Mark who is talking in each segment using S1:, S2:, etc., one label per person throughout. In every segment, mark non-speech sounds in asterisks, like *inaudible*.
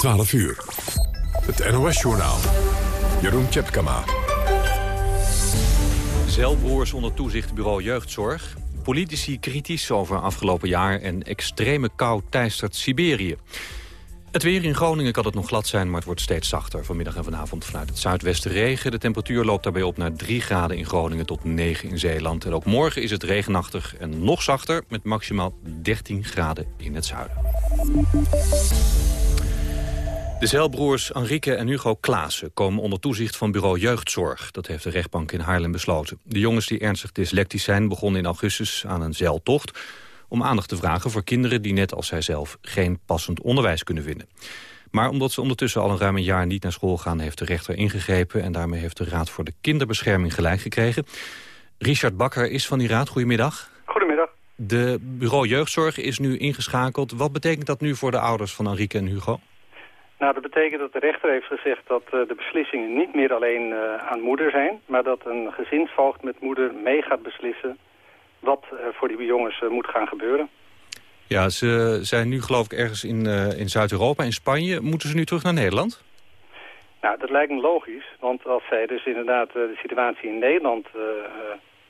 S1: 12 uur. Het NOS-journaal. Jeroen Tjepkama.
S2: Zelbroers onder toezichtbureau Jeugdzorg. Politici kritisch over afgelopen jaar en extreme kou teistert Siberië. Het weer in Groningen kan het nog glad zijn, maar het wordt steeds zachter. Vanmiddag en vanavond vanuit het zuidwesten regen. De temperatuur loopt daarbij op naar 3 graden in Groningen tot 9 in Zeeland. En ook morgen is het regenachtig en nog zachter met maximaal 13 graden in het zuiden. De zeilbroers Enrique en Hugo Klaassen komen onder toezicht van bureau Jeugdzorg. Dat heeft de rechtbank in Haarlem besloten. De jongens die ernstig dyslectisch zijn begonnen in augustus aan een zeiltocht... om aandacht te vragen voor kinderen die net als zijzelf geen passend onderwijs kunnen vinden. Maar omdat ze ondertussen al een ruim een jaar niet naar school gaan... heeft de rechter ingegrepen en daarmee heeft de Raad voor de Kinderbescherming gelijk gekregen. Richard Bakker is van die raad. Goedemiddag.
S3: Goedemiddag.
S2: De bureau Jeugdzorg is nu ingeschakeld. Wat betekent dat nu voor de ouders van Enrique en Hugo?
S3: Nou, dat betekent dat de rechter heeft gezegd dat uh, de beslissingen niet meer alleen uh, aan moeder zijn... maar dat een gezinsvoogd met moeder mee gaat beslissen wat er voor die jongens moet gaan gebeuren.
S2: Ja, ze zijn nu geloof ik ergens in, in Zuid-Europa, in Spanje. Moeten ze nu terug naar Nederland?
S3: Nou, dat lijkt me logisch, want als zij dus inderdaad de situatie in Nederland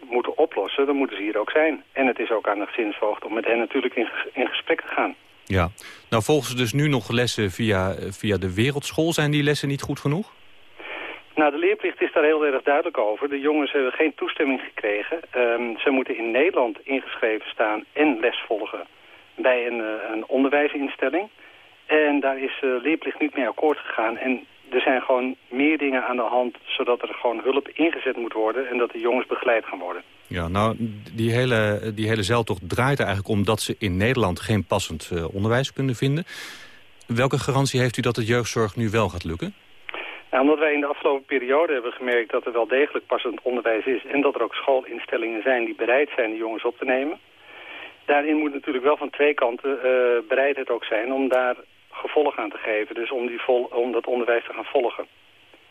S3: moeten oplossen... dan moeten ze hier ook zijn. En het is ook aan de gezinsvoogd om met hen natuurlijk in, in gesprek te gaan.
S2: Ja, nou volgen ze dus nu nog lessen via, via de wereldschool. Zijn die lessen niet goed genoeg?
S3: Nou, de leerplicht is daar heel erg duidelijk over. De jongens hebben geen toestemming gekregen. Um, ze moeten in Nederland ingeschreven staan en les volgen bij een, uh, een onderwijsinstelling. En daar is de uh, leerplicht niet mee akkoord gegaan. En er zijn gewoon meer dingen aan de hand... zodat er gewoon hulp ingezet moet worden... en dat de jongens begeleid gaan worden.
S2: Ja, nou, die hele, die hele zeiltocht draait er eigenlijk om... dat ze in Nederland geen passend uh, onderwijs kunnen vinden. Welke garantie heeft u dat het jeugdzorg nu wel gaat lukken?
S3: Nou, omdat wij in de afgelopen periode hebben gemerkt... dat er wel degelijk passend onderwijs is... en dat er ook schoolinstellingen zijn die bereid zijn de jongens op te nemen... Daarin moet natuurlijk wel van twee kanten uh, bereidheid ook zijn om daar gevolg aan te geven. Dus om, die vol, om dat onderwijs te gaan volgen.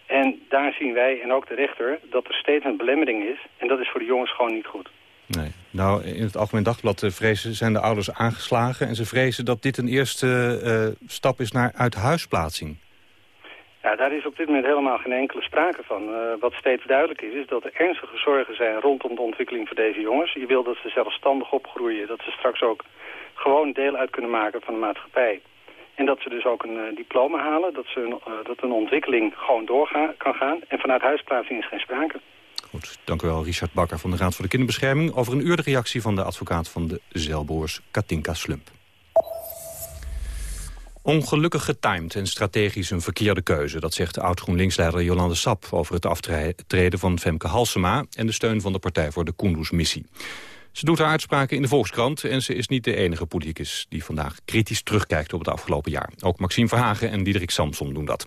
S3: En daar zien wij, en ook de rechter, dat er steeds een belemmering is. En dat is voor de jongens gewoon niet goed.
S2: Nee. Nou, in het Algemeen Dagblad eh, vrezen, zijn de ouders aangeslagen... en ze vrezen dat dit een eerste uh, stap is naar uithuisplaatsing.
S3: Ja, daar is op dit moment helemaal geen enkele sprake van. Uh, wat steeds duidelijk is, is dat er ernstige zorgen zijn rondom de ontwikkeling van deze jongens. Je wil dat ze zelfstandig opgroeien, dat ze straks ook gewoon deel uit kunnen maken van de maatschappij. En dat ze dus ook een uh, diploma halen, dat, ze, uh, dat een ontwikkeling gewoon doorgaan kan gaan. En vanuit huisplaatsing is geen sprake.
S2: Goed, dank u wel Richard Bakker van de Raad voor de Kinderbescherming. Over een uur de reactie van de advocaat van de zeilboers Katinka Slump. Ongelukkig getimed en strategisch een verkeerde keuze. Dat zegt oud-GroenLinks-leider Jolande Sap over het aftreden van Femke Halsema... en de steun van de Partij voor de Kunduz-missie. Ze doet haar uitspraken in de Volkskrant en ze is niet de enige politicus die vandaag kritisch terugkijkt op het afgelopen jaar. Ook Maxime Verhagen en Diederik Samson doen dat.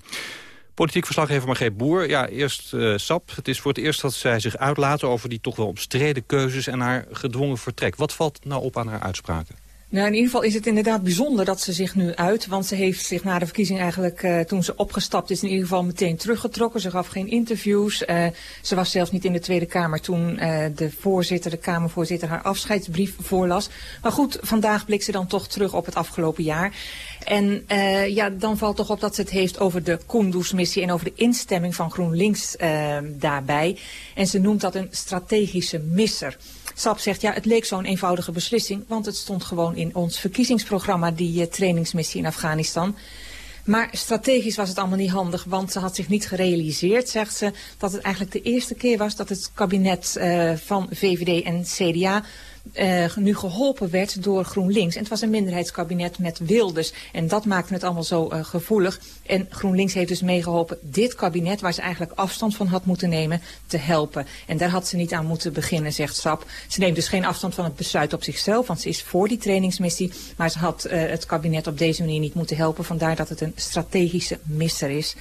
S2: Politiek verslaggever Margreet Boer. Ja, eerst uh, Sap. Het is voor het eerst dat zij zich uitlaten over die toch wel omstreden keuzes en haar gedwongen vertrek. Wat valt nou op aan haar uitspraken?
S4: Nou, in ieder geval is het inderdaad bijzonder dat ze zich nu uit. Want ze heeft zich na de verkiezing eigenlijk, uh, toen ze opgestapt is, in ieder geval meteen teruggetrokken. Ze gaf geen interviews. Uh, ze was zelfs niet in de Tweede Kamer toen uh, de voorzitter, de Kamervoorzitter, haar afscheidsbrief voorlas. Maar goed, vandaag blikt ze dan toch terug op het afgelopen jaar. En ja, dan valt toch op dat ze het heeft over de Kunduz-missie en over de instemming van GroenLinks daarbij. En ze noemt dat een strategische misser. SAP zegt, ja, het leek zo'n eenvoudige beslissing, want het stond gewoon in ons verkiezingsprogramma, die uh, trainingsmissie in Afghanistan. Maar strategisch was het allemaal niet handig, want ze had zich niet gerealiseerd, zegt ze, dat het eigenlijk de eerste keer was dat het kabinet van VVD en CDA uh, nu geholpen werd door GroenLinks. En het was een minderheidskabinet met Wilders. En dat maakte het allemaal zo uh, gevoelig. En GroenLinks heeft dus meegeholpen dit kabinet, waar ze eigenlijk afstand van had moeten nemen, te helpen. En daar had ze niet aan moeten beginnen, zegt Sap. Ze neemt dus geen afstand van het besluit op zichzelf, want ze is voor die trainingsmissie. Maar ze had uh, het kabinet op deze manier niet moeten helpen. Vandaar dat het een strategische misser is.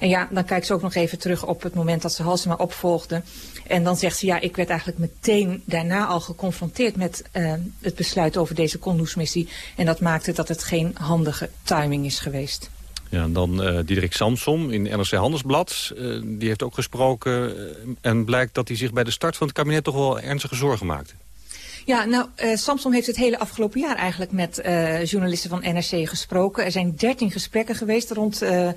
S4: En ja, dan kijkt ze ook nog even terug op het moment dat ze Halsema opvolgde. En dan zegt ze, ja, ik werd eigenlijk meteen daarna al geconfronteerd met uh, het besluit over deze Kunduz-missie. En dat maakte dat het geen handige timing is geweest.
S2: Ja, en dan uh, Diederik Samsom in NRC Handelsblad. Uh, die heeft ook gesproken en blijkt dat hij zich bij de start van het kabinet toch wel ernstige zorgen maakte.
S4: Ja, nou, uh, Samson heeft het hele afgelopen jaar eigenlijk met uh, journalisten van NRC gesproken. Er zijn dertien gesprekken geweest rond uh,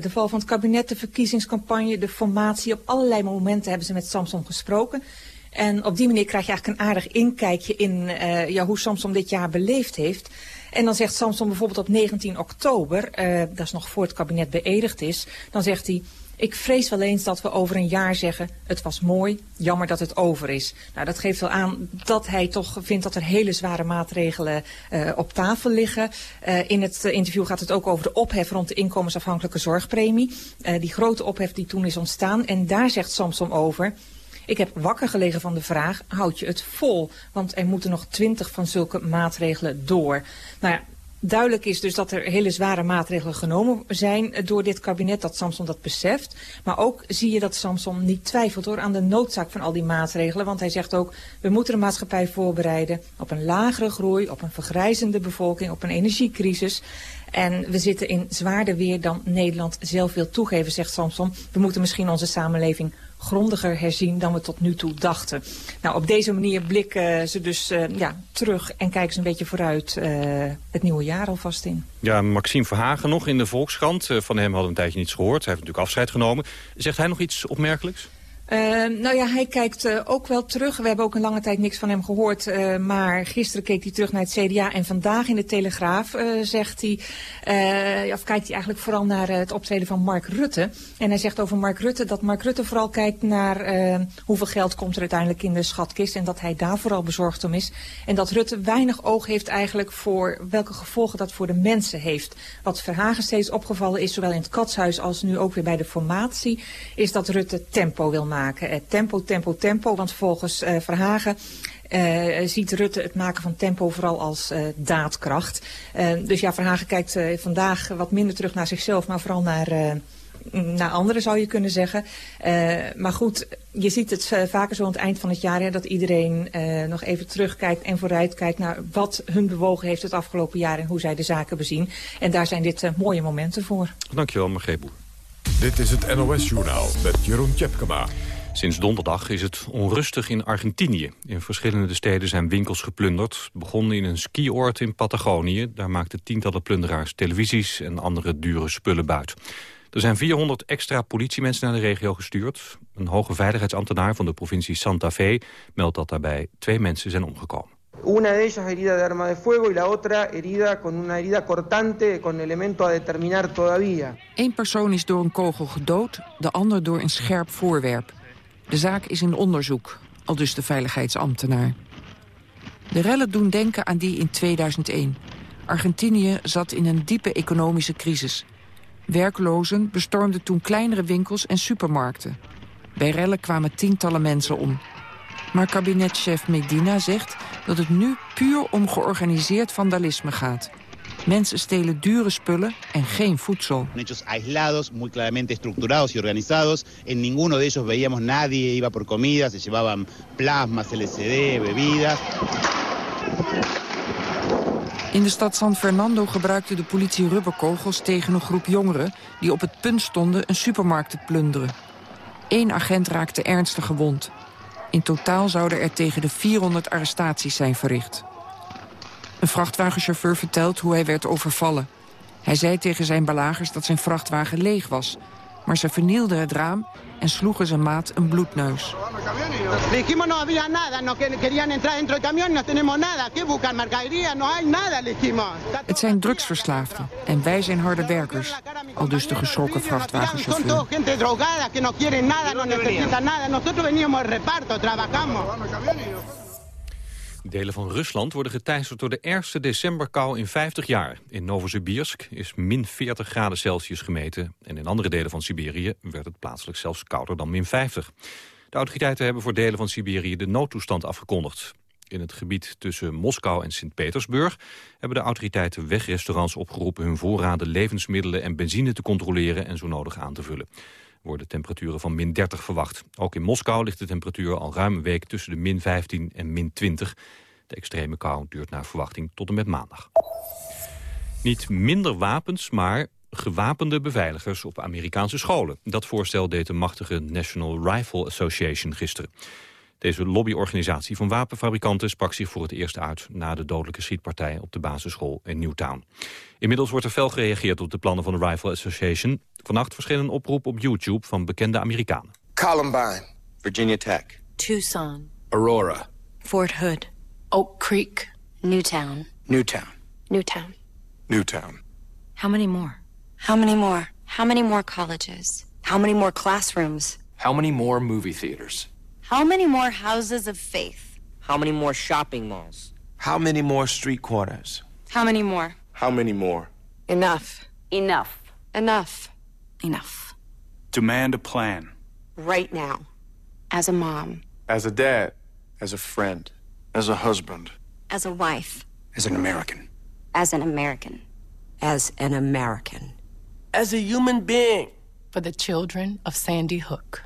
S4: de val van het kabinet, de verkiezingscampagne, de formatie. Op allerlei momenten hebben ze met Samson gesproken. En op die manier krijg je eigenlijk een aardig inkijkje in ja, hoe Samson dit jaar beleefd heeft. En dan zegt Samson bijvoorbeeld op 19 oktober, dat is nog voor het kabinet beëdigd is, dan zegt hij... Ik vrees wel eens dat we over een jaar zeggen, het was mooi, jammer dat het over is. Nou, dat geeft wel aan dat hij toch vindt dat er hele zware maatregelen uh, op tafel liggen. Uh, in het interview gaat het ook over de ophef rond de inkomensafhankelijke zorgpremie. Die grote ophef die toen is ontstaan. En daar zegt Samsom over... Ik heb wakker gelegen van de vraag, houd je het vol? Want er moeten nog twintig van zulke maatregelen door. Nou ja, Duidelijk is dus dat er hele zware maatregelen genomen zijn door dit kabinet, dat Samson dat beseft. Maar ook zie je dat Samson niet twijfelt hoor, aan de noodzaak van al die maatregelen. Want hij zegt ook, we moeten de maatschappij voorbereiden op een lagere groei, op een vergrijzende bevolking, op een energiecrisis. En we zitten in zwaarder weer dan Nederland zelf wil toegeven, zegt Samson. We moeten misschien onze samenleving grondiger herzien dan we tot nu toe dachten. Nou, op deze manier blikken ze dus uh, ja, terug en kijken ze een beetje vooruit uh, het nieuwe jaar alvast in.
S2: Ja, Maxime Verhagen nog in de Volkskrant. Uh, van hem hadden we een tijdje niets gehoord. Hij heeft natuurlijk afscheid genomen. Zegt hij nog iets opmerkelijks?
S4: Uh, nou ja, hij kijkt uh, ook wel terug. We hebben ook een lange tijd niks van hem gehoord. Uh, maar gisteren keek hij terug naar het CDA. En vandaag in de Telegraaf zegt hij... of kijkt hij eigenlijk vooral naar het optreden van Mark Rutte. En hij zegt over Mark Rutte dat Mark Rutte vooral kijkt naar... hoeveel geld komt er uiteindelijk in de schatkist. En dat hij daar vooral bezorgd om is. En dat Rutte weinig oog heeft eigenlijk voor welke gevolgen dat voor de mensen heeft. Wat Verhagen steeds opgevallen is, zowel in het katshuis als nu ook weer bij de formatie... is dat Rutte tempo wil maken maken. Eh, tempo, tempo, tempo. Want volgens uh, Verhagen uh, ziet Rutte het maken van tempo vooral als daadkracht. Dus ja, Verhagen kijkt vandaag wat minder terug naar zichzelf, maar vooral naar, naar anderen zou je kunnen zeggen. maar goed, je ziet het vaker zo aan het eind van het jaar dat iedereen nog even terugkijkt en vooruitkijkt naar wat hun bewogen heeft het afgelopen jaar en hoe zij de zaken bezien. En daar zijn dit mooie momenten voor.
S2: Dankjewel, Margreet Boer.
S1: Dit is het NOS-journaal met Jeroen Tjepkema.
S2: Sinds donderdag is het onrustig in Argentinië. In verschillende steden zijn winkels geplunderd. Begonnen in een skioord in Patagonië. Daar maakten tientallen plunderaars televisies en andere dure spullen buit. Er zijn 400 extra politiemensen naar de regio gestuurd. Een hoge veiligheidsambtenaar van de provincie Santa Fe meldt dat daarbij twee mensen zijn omgekomen.
S5: Una de ellas herida de arma de fuego y la otra herida con una herida cortante con elemento a determinar todavía.
S6: Eén persoon is door een kogel gedood, de ander door een scherp voorwerp. De zaak is in onderzoek, al dus de veiligheidsambtenaar. De rellen doen denken aan die in 2001. Argentinië zat in een diepe economische crisis. Werklozen bestormden toen kleinere winkels en supermarkten. Bij rellen kwamen tientallen mensen om. Maar kabinetchef Medina zegt dat het nu puur om georganiseerd vandalisme gaat. Mensen stelen dure spullen en geen voedsel.
S7: Hechos aislados, muy claramente estructurados y organizados. En ninguno de ellos veíamos nadie iba por comida, se llevaban plasmas, LCD, bebidas.
S6: In de stad San Fernando gebruikte de politie rubberkogels tegen een groep jongeren... die op het punt stonden een supermarkt te plunderen. Eén agent raakte ernstig gewond. In totaal zouden er tegen de 400 arrestaties zijn verricht. Een vrachtwagenchauffeur vertelt hoe hij werd overvallen. Hij zei tegen zijn belagers dat zijn vrachtwagen leeg was. Maar ze vernielden het raam en sloegen zijn maat een bloedneus. Het zijn drugsverslaafden en wij zijn harde werkers. Al dus de geschrokken vrachtwagenchauffeur.
S2: Delen van Rusland worden geteisterd door de ergste decemberkou in 50 jaar. In Novosibirsk is min 40 graden Celsius gemeten. En in andere delen van Siberië werd het plaatselijk zelfs kouder dan min 50. De autoriteiten hebben voor delen van Siberië de noodtoestand afgekondigd. In het gebied tussen Moskou en Sint-Petersburg hebben de autoriteiten wegrestaurants opgeroepen hun voorraden levensmiddelen en benzine te controleren en zo nodig aan te vullen worden temperaturen van min 30 verwacht. Ook in Moskou ligt de temperatuur al ruim een week tussen de min 15 en min 20. De extreme kou duurt naar verwachting tot en met maandag. Niet minder wapens, maar gewapende beveiligers op Amerikaanse scholen. Dat voorstel deed de machtige National Rifle Association gisteren. Deze lobbyorganisatie van wapenfabrikanten sprak zich voor het eerst uit... na de dodelijke schietpartij op de basisschool in Newtown. Inmiddels wordt er fel gereageerd op de plannen van de Rifle Association. Vannacht verscheen een oproep op YouTube van bekende Amerikanen.
S8: Columbine. Virginia Tech.
S9: Tucson.
S8: Aurora.
S9: Fort Hood. Oak Creek.
S10: Newtown.
S8: Newtown.
S10: Newtown.
S8: Newtown.
S9: How many more?
S10: How many more? How many more colleges? How many more classrooms?
S8: How many more movie theaters?
S10: How many more houses of faith?
S11: How many more shopping malls?
S8: How many more street corners?
S10: How many more?
S8: How many more?
S10: Enough.
S9: Enough.
S10: Enough.
S9: Enough.
S12: Demand a plan.
S10: Right now. As a mom.
S8: As a dad. As a friend. As a husband.
S10: As a wife.
S8: As an American.
S10: As an American.
S11: As an American.
S13: As a human being.
S9: For the children of Sandy Hook.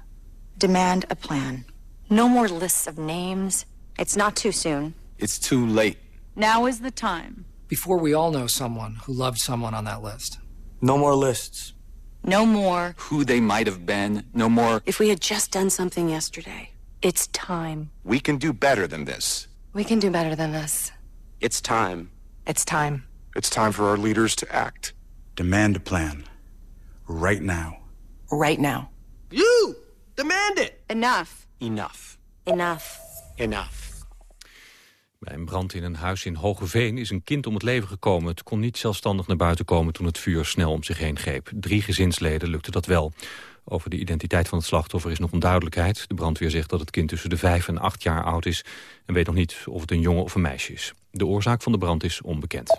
S10: Demand a plan. No more lists of names. It's not too soon.
S8: It's too late.
S9: Now is the time.
S13: Before we all know someone who loved someone on that list.
S8: No more lists.
S10: No more.
S12: Who they might have been. No more.
S10: If we had just done something yesterday. It's time.
S8: We can do better than this.
S10: We can do better than this.
S8: It's time.
S10: It's time.
S8: It's time for our leaders to act.
S12: Demand a plan. Right now.
S10: Right now.
S13: You! Demand it!
S10: Enough.
S8: Enough.
S10: Enough.
S8: Enough.
S2: Bij een brand in een huis in Hogeveen is een kind om het leven gekomen. Het kon niet zelfstandig naar buiten komen toen het vuur snel om zich heen greep. Drie gezinsleden lukte dat wel. Over de identiteit van het slachtoffer is nog onduidelijkheid. De brandweer zegt dat het kind tussen de vijf en acht jaar oud is... en weet nog niet of het een jongen of een meisje is. De oorzaak van de brand is onbekend.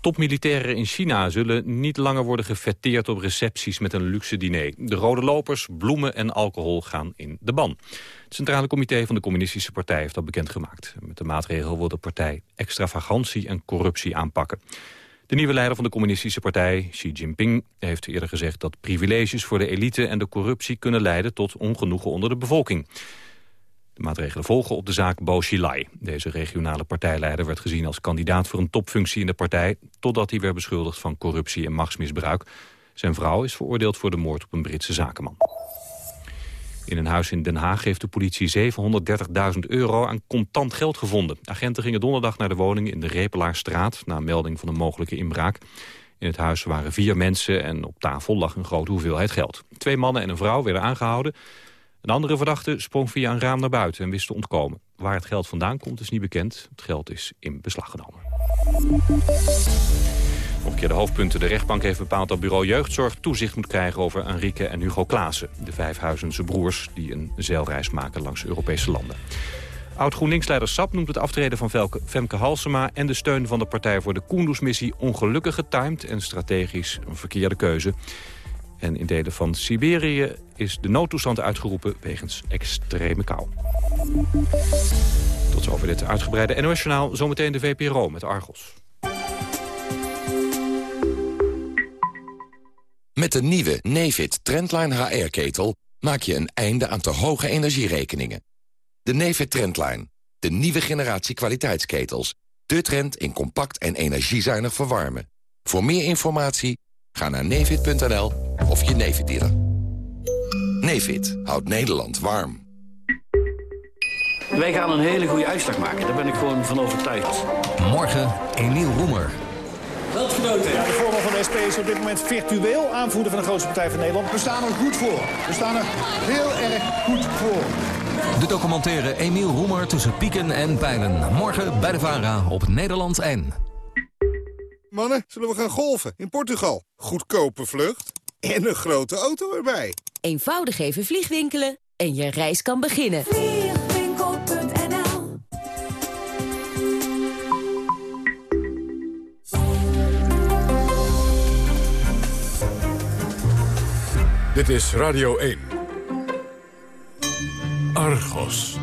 S2: Topmilitairen in China zullen niet langer worden gefetteerd op recepties met een luxe diner. De rode lopers, bloemen en alcohol gaan in de ban. Het Centrale Comité van de Communistische Partij heeft dat bekendgemaakt. Met de maatregel wil de partij extravagantie en corruptie aanpakken. De nieuwe leider van de Communistische Partij, Xi Jinping, heeft eerder gezegd dat privileges voor de elite en de corruptie kunnen leiden tot ongenoegen onder de bevolking. Maatregelen volgen op de zaak Bo Xilai. Deze regionale partijleider werd gezien als kandidaat voor een topfunctie in de partij... totdat hij werd beschuldigd van corruptie en machtsmisbruik. Zijn vrouw is veroordeeld voor de moord op een Britse zakenman. In een huis in Den Haag heeft de politie 730.000 euro aan contant geld gevonden. Agenten gingen donderdag naar de woning in de Repelaarstraat... na melding van een mogelijke inbraak. In het huis waren vier mensen en op tafel lag een grote hoeveelheid geld. Twee mannen en een vrouw werden aangehouden. Een andere verdachte sprong via een raam naar buiten en wist te ontkomen. Waar het geld vandaan komt is niet bekend. Het geld is in beslag genomen. Nog een keer de hoofdpunten. De rechtbank heeft bepaald dat bureau jeugdzorg toezicht moet krijgen over Enrique en Hugo Klaassen. De vijfhuizense broers die een zeilreis maken langs Europese landen. Oud-GroenLinks-leider Sap noemt het aftreden van Femke Halsema... en de steun van de Partij voor de Kunduz-missie ongelukkig getimed... en strategisch een verkeerde keuze. En in delen van Siberië is de noodtoestand uitgeroepen wegens extreme kou. Tot zover dit uitgebreide NOS-journaal. Zometeen de VPRO met Argos.
S14: Met de nieuwe Nefit Trendline HR-ketel maak je een einde aan te hoge energierekeningen. De Nefit Trendline, de nieuwe generatie kwaliteitsketels. De trend in compact en energiezuinig verwarmen. Voor meer informatie ga naar nefit.nl of je Nefit dealer. Nefit houdt Nederland warm.
S15: Wij gaan een hele goede uitslag maken, daar ben ik gewoon van overtuigd.
S16: Morgen Emiel Roemer.
S17: Landgenoten. Ja, de voorman van de SP is op dit moment virtueel aanvoerder van de grootste partij van Nederland. We staan er goed voor. We staan er heel erg goed voor.
S16: De documentaire Emiel Roemer tussen pieken en pijlen. Morgen bij de VARA op Nederland 1.
S18: Mannen, zullen we gaan golfen in Portugal? Goedkope vlucht en een grote auto erbij.
S19: Eenvoudig even vliegwinkelen en je reis kan beginnen.
S20: Vliegwinkel.nl
S1: Dit is Radio 1. Argos.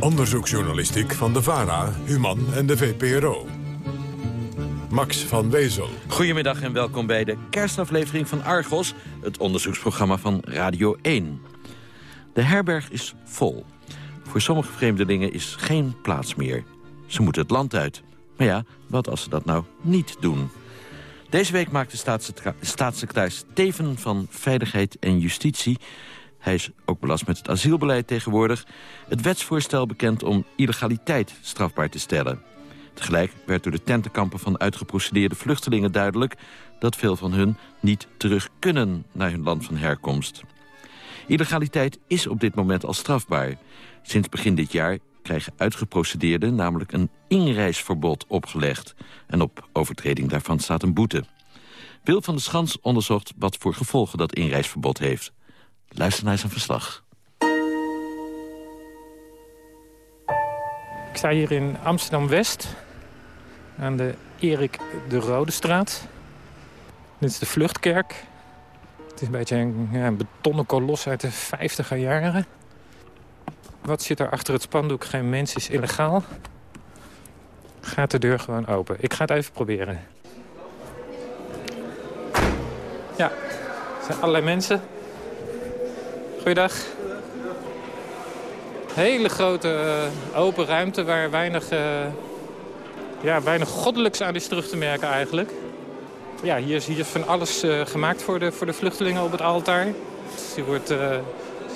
S1: Onderzoeksjournalistiek van de VARA, Human en de VPRO. Max van Wezel.
S21: Goedemiddag en welkom bij de kerstaflevering van Argos... het onderzoeksprogramma van Radio 1. De herberg is vol. Voor sommige vreemdelingen is geen plaats meer. Ze moeten het land uit. Maar ja, wat als ze dat nou niet doen? Deze week maakte staatssecretaris Steven van Veiligheid en Justitie... Hij is ook belast met het asielbeleid tegenwoordig. Het wetsvoorstel bekend om illegaliteit strafbaar te stellen. Tegelijk werd door de tentenkampen van uitgeprocedeerde vluchtelingen duidelijk... dat veel van hun niet terug kunnen naar hun land van herkomst. Illegaliteit is op dit moment al strafbaar. Sinds begin dit jaar krijgen uitgeprocedeerden namelijk een inreisverbod opgelegd. En op overtreding daarvan staat een boete. Wil van de Schans onderzocht wat voor gevolgen dat inreisverbod heeft. Luister naar zijn verslag.
S20: Ik sta hier in Amsterdam-West, aan de Erik de Rode straat. Dit is de Vluchtkerk. Het is een beetje een, ja, een betonnen kolos uit de 50er jaren. Wat zit er achter het spandoek? Geen mens is illegaal. Gaat de deur gewoon open. Ik ga het even proberen. Ja, er zijn allerlei mensen. Goeiedag. Hele grote eh, open ruimte waar weinig, uh, ja, weinig goddelijks aan is terug te merken eigenlijk. Ja, hier is, hier is van alles uh, gemaakt voor de, voor de vluchtelingen op het altaar. Dus hier wordt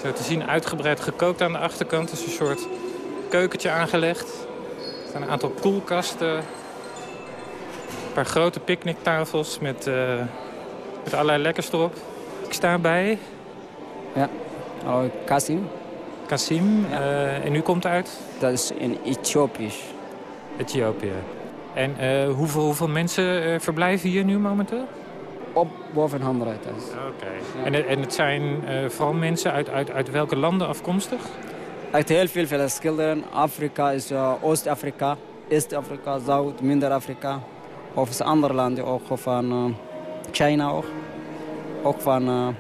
S20: zo te zien uitgebreid gekookt aan de achterkant. Er is een soort keukentje aangelegd. Er staan een aantal koelkasten. Een paar grote picknicktafels met, met allerlei lekkers erop. Ik sta bij...
S22: Ja, oh, Kasim.
S20: Kasim. Ja. Uh, en u komt uit?
S22: Dat is in Ethiopië.
S20: Ethiopië. En uh, hoeveel, hoeveel mensen uh, verblijven hier nu momenteel?
S22: Op boven 100.
S20: Oké. Okay. Ja. En, en het zijn vooral mensen uit, uit, uit welke landen afkomstig?
S22: Uit heel veel verschillende. Afrika is Oost-Afrika, Est-Afrika, Zuid, Minder-Afrika. Of andere landen ook, van China ook. Ook van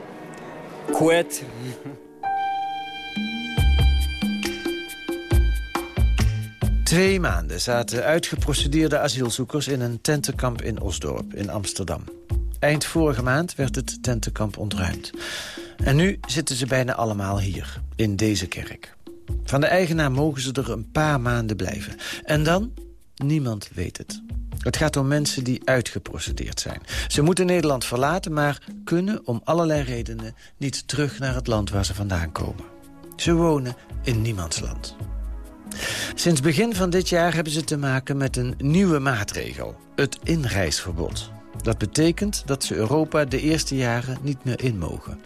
S22: Kuwait. *laughs*
S23: Twee maanden zaten uitgeprocedeerde asielzoekers in een tentenkamp in Osdorp in Amsterdam. Eind vorige maand werd het tentenkamp ontruimd. En nu zitten ze bijna allemaal hier, in deze kerk. Van de eigenaar mogen ze er een paar maanden blijven. En dan? Niemand weet het. Het gaat om mensen die uitgeprocedeerd zijn. Ze moeten Nederland verlaten, maar kunnen om allerlei redenen... niet terug naar het land waar ze vandaan komen. Ze wonen in niemands land. Sinds begin van dit jaar hebben ze te maken met een nieuwe maatregel. Het inreisverbod. Dat betekent dat ze Europa de eerste jaren niet meer in mogen.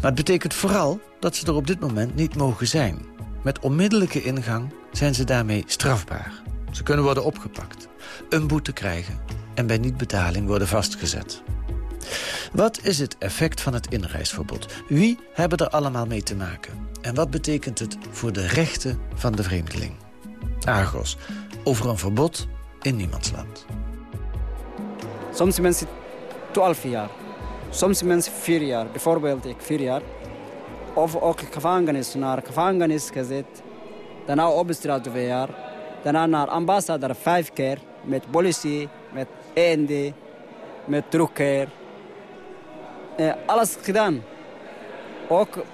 S23: Maar het betekent vooral dat ze er op dit moment niet mogen zijn. Met onmiddellijke ingang zijn ze daarmee strafbaar. Ze kunnen worden opgepakt, een boete krijgen en bij niet-betaling worden vastgezet. Wat is het effect van het inreisverbod? Wie hebben er allemaal mee te maken? En wat betekent het voor de rechten van de vreemdeling? Argos, over een verbod in niemands land.
S22: Soms mensen 12 jaar, soms mensen 4 jaar. Bijvoorbeeld ik 4 jaar. Of ook gevangenis, naar gevangenis gezet. Daarna op straat 2 jaar. Daarna naar ambassade 5 keer. Met politie, met END, met terugkeer. Eh, alles gedaan. Ook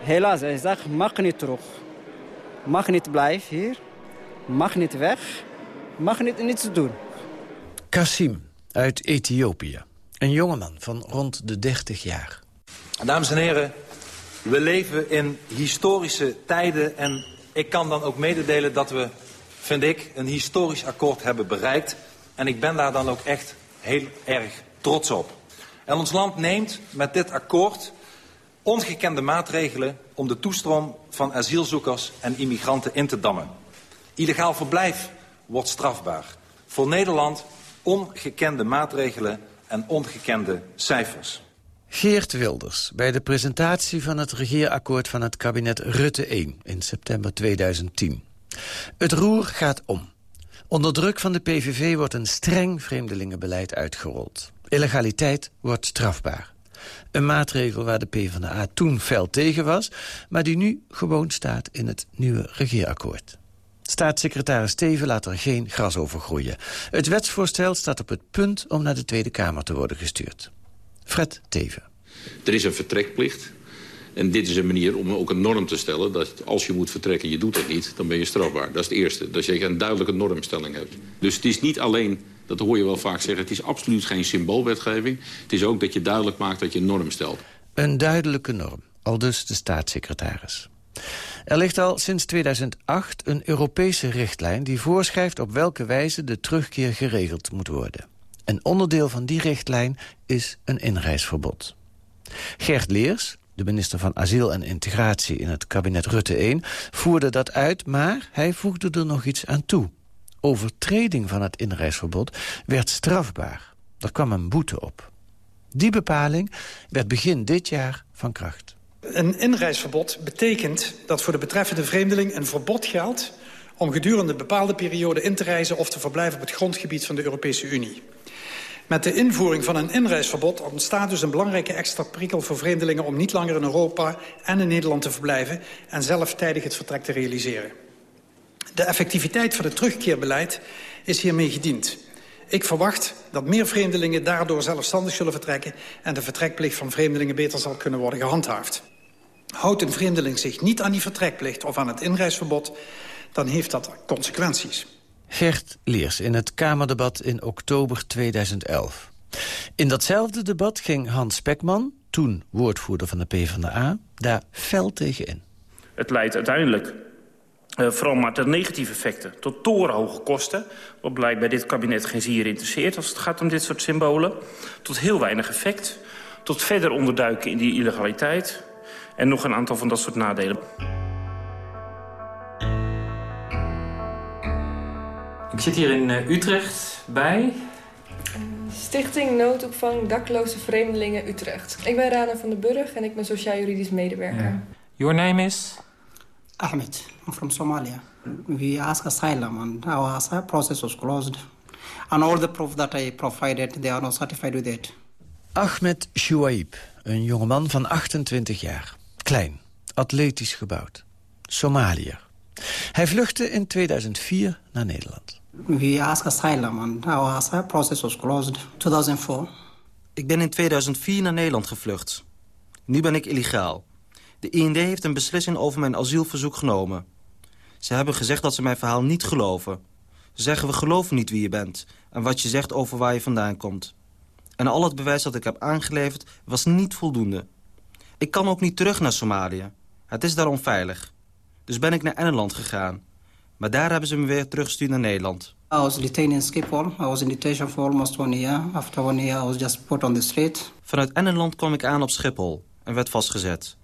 S22: helaas, hij zegt, mag niet terug. Mag niet blijven hier. Mag niet weg. Mag niet niets doen.
S23: Kasim uit Ethiopië. Een jongeman van rond de 30 jaar.
S24: Dames en heren, we leven in historische tijden... en ik kan dan ook mededelen dat we, vind ik, een historisch akkoord hebben bereikt. En ik ben daar dan ook echt heel erg trots op. En ons land neemt met dit akkoord ongekende maatregelen om de toestroom van asielzoekers en immigranten in te dammen. Illegaal verblijf wordt strafbaar. Voor Nederland ongekende maatregelen en ongekende cijfers.
S23: Geert Wilders bij de presentatie van het regeerakkoord van het kabinet Rutte 1 in september 2010. Het roer gaat om. Onder druk van de PVV wordt een streng vreemdelingenbeleid uitgerold. Illegaliteit wordt strafbaar. Een maatregel waar de PvdA toen fel tegen was... maar die nu gewoon staat in het nieuwe regeerakkoord. Staatssecretaris Steven laat er geen gras over groeien. Het wetsvoorstel staat op het punt om naar de Tweede Kamer te worden gestuurd. Fred Teven.
S25: Er is een vertrekplicht. En dit is een manier om ook een norm te stellen... dat als je moet vertrekken je doet het niet, dan ben je strafbaar. Dat is het eerste. Dat je een duidelijke normstelling hebt. Dus het is niet alleen dat hoor je wel vaak zeggen. Het is absoluut geen symboolwetgeving. Het is ook dat je duidelijk maakt dat je een norm stelt.
S23: Een duidelijke norm. Aldus de staatssecretaris. Er ligt al sinds 2008 een Europese richtlijn... die voorschrijft op welke wijze de terugkeer geregeld moet worden. Een onderdeel van die richtlijn is een inreisverbod. Gert Leers, de minister van Asiel en Integratie in het kabinet Rutte 1... voerde dat uit, maar hij voegde er nog iets aan toe. Overtreding van het inreisverbod werd strafbaar. Er kwam een boete op. Die bepaling werd begin dit jaar van kracht.
S26: Een inreisverbod betekent dat voor de betreffende vreemdeling een verbod geldt... om gedurende een bepaalde periode in te reizen of te verblijven op het grondgebied van de Europese Unie. Met de invoering van een inreisverbod ontstaat dus een belangrijke extra prikkel voor vreemdelingen om niet langer in Europa en in Nederland te verblijven en zelf tijdig het vertrek te realiseren. De effectiviteit van het terugkeerbeleid is hiermee gediend. Ik verwacht dat meer vreemdelingen daardoor zelfstandig zullen vertrekken... en de vertrekplicht van vreemdelingen beter zal kunnen worden gehandhaafd. Houdt een vreemdeling zich niet aan die vertrekplicht of aan het inreisverbod... dan heeft dat consequenties.
S23: Gert Leers in het Kamerdebat in oktober 2011. In datzelfde debat ging Hans Spekman, toen woordvoerder van de PvdA... daar fel tegen in.
S27: Het leidt uiteindelijk uh, vooral maar tot negatieve effecten. Tot torenhoge kosten, wat blijkt bij dit kabinet geen zier interesseert... als het gaat om dit soort symbolen. Tot heel weinig effect. Tot verder onderduiken in die illegaliteit. En nog een aantal van dat soort nadelen.
S28: Ik zit hier in uh, Utrecht bij...
S29: Stichting Noodopvang Dakloze Vreemdelingen Utrecht. Ik ben Rana van den Burg en ik ben sociaal-juridisch medewerker.
S28: Your name is?
S30: Ahmed. I'm from Somalia. We asked asylum and our process was closed. And all the proof that I provided, they are not certified with it.
S23: Ahmed Chouaib, een jongeman van 28 jaar. Klein, atletisch gebouwd. Somaliër. Hij vluchtte in 2004 naar Nederland.
S30: We asked asylum and our asylum process was closed 2004.
S31: Ik ben in 2004 naar Nederland gevlucht. Nu ben ik illegaal. De IND heeft een beslissing over mijn asielverzoek genomen. Ze hebben gezegd dat ze mijn verhaal niet geloven. Ze zeggen, we geloven niet wie je bent... en wat je zegt over waar je vandaan komt. En al het bewijs dat ik heb aangeleverd was niet voldoende. Ik kan ook niet terug naar Somalië. Het is daar onveilig. Dus ben ik naar Engeland gegaan. Maar daar hebben ze me weer teruggestuurd naar Nederland.
S30: I was detained in Schiphol. I was in detention for almost one year. After one year I was just put on the street.
S31: Vanuit Engeland kwam ik aan op Schiphol en werd vastgezet.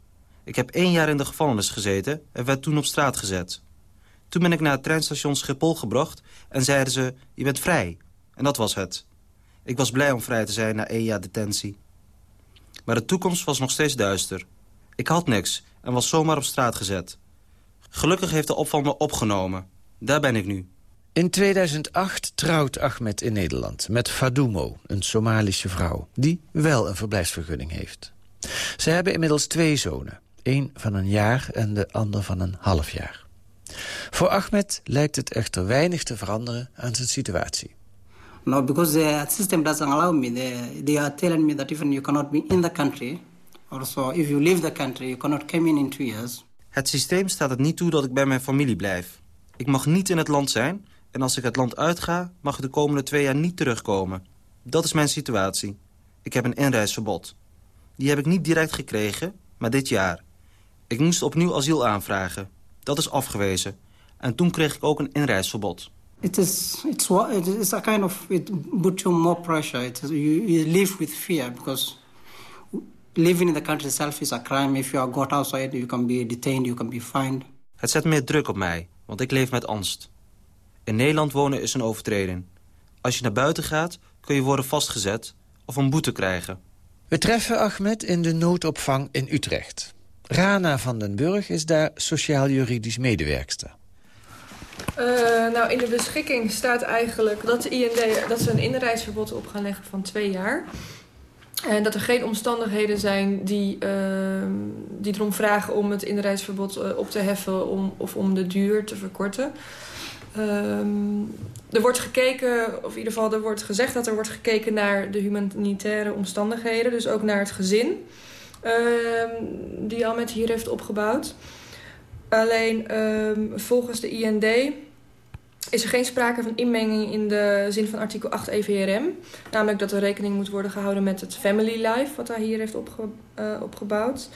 S31: Ik heb één jaar in de gevangenis gezeten en werd toen op straat gezet. Toen ben ik naar het treinstation Schiphol gebracht en zeiden ze, je bent vrij. En dat was het. Ik was blij om vrij te zijn na één jaar detentie. Maar de toekomst was nog steeds duister. Ik had niks en was zomaar op straat gezet. Gelukkig heeft de opvang me opgenomen. Daar ben ik nu.
S23: In 2008 trouwt Ahmed in Nederland met Fadumo, een Somalische vrouw... die wel een verblijfsvergunning heeft. Ze hebben inmiddels twee zonen. Één van een jaar en de ander van een half jaar. Voor Ahmed lijkt het echter weinig te veranderen aan zijn situatie.
S30: No, because the system doesn't allow me. They, they are telling me that even you cannot be in the country. Also, if you leave the country, you cannot come in in two years.
S31: Het systeem staat het niet toe dat ik bij mijn familie blijf. Ik mag niet in het land zijn en als ik het land uitga... mag ik de komende twee jaar niet terugkomen. Dat is mijn situatie. Ik heb een inreisverbod. Die heb ik niet direct gekregen, maar dit jaar. Ik moest opnieuw asiel aanvragen. Dat is afgewezen. En toen kreeg ik ook een inreisverbod.
S30: It is it's it is a kind of it puts you more pressure. It is, you, you live with fear because living in the country itself is a crime. If you are got outside, you can be detained, you can be fined.
S31: Het zet meer druk op mij, want ik leef met angst. In Nederland wonen is een overtreding. Als je naar buiten gaat, kun je worden vastgezet of een boete krijgen.
S23: We treffen Ahmed in de noodopvang in Utrecht. Rana van den Burg is daar sociaal-juridisch medewerkster.
S29: Uh, nou, in de beschikking staat eigenlijk dat de IND dat ze een inreisverbod op gaan leggen van twee jaar. En dat er geen omstandigheden zijn die, uh, die erom vragen om het inreisverbod uh, op te heffen om, of om de duur te verkorten. Um, er wordt gekeken, of in ieder geval er wordt gezegd dat er wordt gekeken naar de humanitaire omstandigheden. Dus ook naar het gezin uh, die Ahmed hier heeft opgebouwd. Alleen um, volgens de IND is er geen sprake van inmenging in de zin van artikel 8 EVRM. Namelijk dat er rekening moet worden gehouden met het family life... wat hij hier heeft uh, opgebouwd.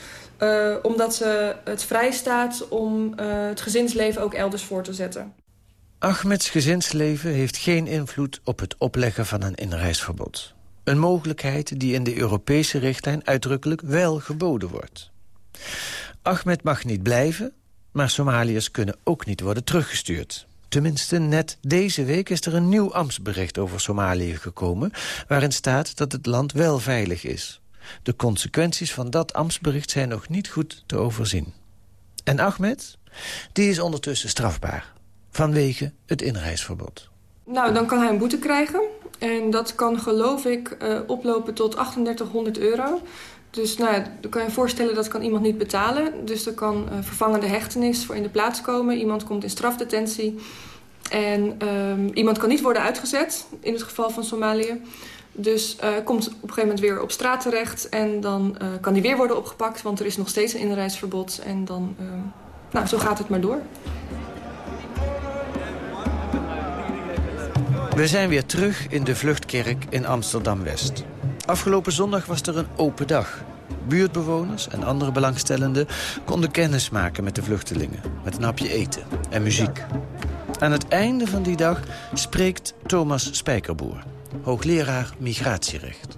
S29: Uh, omdat ze het vrij staat om uh, het gezinsleven ook elders voor te zetten.
S23: Ahmeds gezinsleven heeft geen invloed op het opleggen van een inreisverbod. Een mogelijkheid die in de Europese richtlijn uitdrukkelijk wel geboden wordt. Ahmed mag niet blijven, maar Somaliërs kunnen ook niet worden teruggestuurd. Tenminste, net deze week is er een nieuw ambtsbericht over Somalië gekomen... waarin staat dat het land wel veilig is. De consequenties van dat ambtsbericht zijn nog niet goed te overzien. En Ahmed, die is ondertussen strafbaar. Vanwege het inreisverbod.
S29: Nou, dan kan hij een boete krijgen. En dat kan, geloof ik, uh, oplopen tot 3800 euro. Dus nou ja, dan kan je voorstellen dat kan iemand niet betalen. Dus er kan uh, vervangende hechtenis voor in de plaats komen. Iemand komt in strafdetentie. En um, iemand kan niet worden uitgezet, in het geval van Somalië. Dus uh, komt op een gegeven moment weer op straat terecht. En dan kan die weer worden opgepakt, want er is nog steeds een inreisverbod. En dan, uh, nou, zo gaat het maar door.
S23: We zijn weer terug in de Vluchtkerk in Amsterdam-West. Afgelopen zondag was er een open dag. Buurtbewoners en andere belangstellenden konden kennis maken met de vluchtelingen. Met een hapje eten en muziek. Aan het einde van die dag spreekt Thomas Spijkerboer, hoogleraar migratierecht.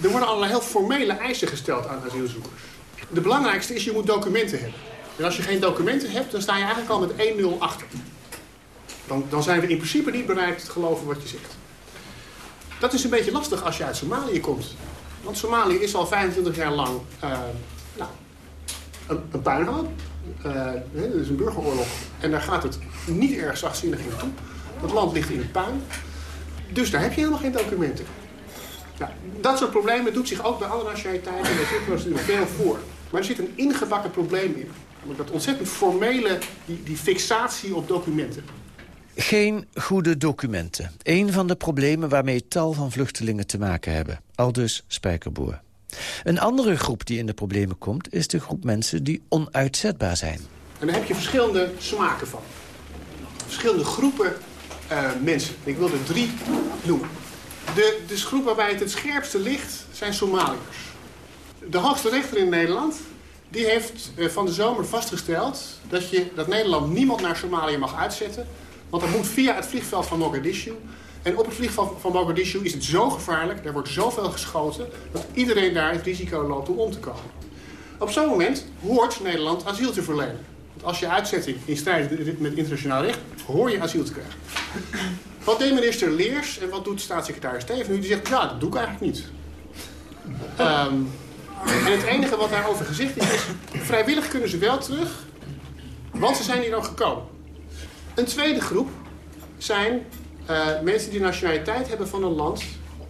S32: Er worden allerlei heel formele eisen gesteld aan asielzoekers. De belangrijkste is, je moet documenten hebben. En als je geen documenten hebt, dan sta je eigenlijk al met 1-0 achter. Dan, dan zijn we in principe niet bereid te geloven wat je zegt. Dat is een beetje lastig als je uit Somalië komt. Want Somalië is al 25 jaar lang uh, nou, een, een puinhoop. Uh, is een burgeroorlog. En daar gaat het niet erg zachtzinnig in toe. Het land ligt in het puin. Dus daar heb je helemaal geen documenten. Nou, dat soort problemen doet zich ook bij alle nationaliteiten. Zit natuurlijk veel voor. Maar er zit een ingebakken probleem in. Dat ontzettend formele, die, die fixatie op documenten.
S23: Geen goede documenten. Een van de problemen waarmee tal van vluchtelingen te maken hebben. Aldus Spijkerboer. Een andere groep die in de problemen komt... is de groep mensen die onuitzetbaar zijn.
S32: En daar heb je verschillende smaken van. Verschillende groepen uh, mensen. Ik wil er drie noemen. De, de groep waarbij het het scherpste ligt zijn Somaliërs. De hoogste rechter in Nederland die heeft uh, van de zomer vastgesteld... Dat, je, dat Nederland niemand naar Somalië mag uitzetten... Want dat moet via het vliegveld van Mogadishu. En op het vliegveld van Mogadishu is het zo gevaarlijk, er wordt zoveel geschoten... dat iedereen daar het risico loopt om om te komen. Op zo'n moment hoort Nederland asiel te verlenen. Want als je uitzetting in strijd met internationaal recht, hoor je asiel te krijgen. Wat deed minister Leers en wat doet staatssecretaris Steven nu? Die zegt, ja, dat doe ik eigenlijk niet. Um, en het enige wat daarover gezegd is, is... vrijwillig kunnen ze wel terug, want ze zijn hier al gekomen. Een tweede groep zijn uh, mensen die nationaliteit hebben van een land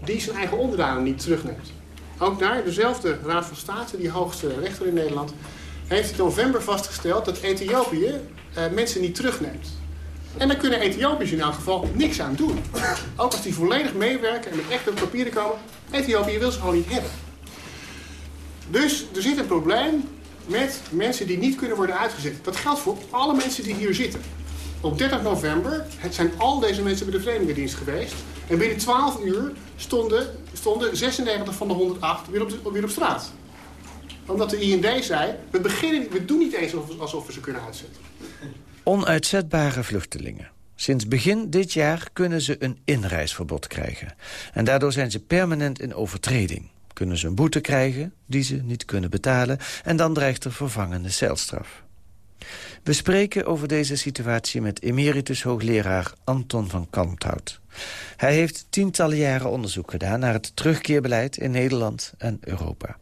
S32: die zijn eigen onderdanen niet terugneemt. Ook daar, dezelfde Raad van State, die hoogste rechter in Nederland, heeft in november vastgesteld dat Ethiopië uh, mensen niet terugneemt. En daar kunnen Ethiopiërs in elk geval niks aan doen. Ook als die volledig meewerken en met echte papieren komen, Ethiopië wil ze gewoon niet hebben. Dus er zit een probleem met mensen die niet kunnen worden uitgezet. Dat geldt voor alle mensen die hier zitten. Op 30 november het zijn al deze mensen bij de Vreemdelingendienst geweest. En binnen 12 uur stonden, stonden 96 van de 108 weer op, weer op straat. Omdat de IND zei, we, beginnen, we doen niet eens alsof we ze kunnen uitzetten.
S23: Onuitzetbare vluchtelingen. Sinds begin dit jaar kunnen ze een inreisverbod krijgen. En daardoor zijn ze permanent in overtreding. Kunnen ze een boete krijgen, die ze niet kunnen betalen... en dan dreigt er vervangende celstraf. We spreken over deze situatie met emeritus hoogleraar Anton van Kalmthout. Hij heeft tientallen jaren onderzoek gedaan naar het terugkeerbeleid in Nederland en Europa.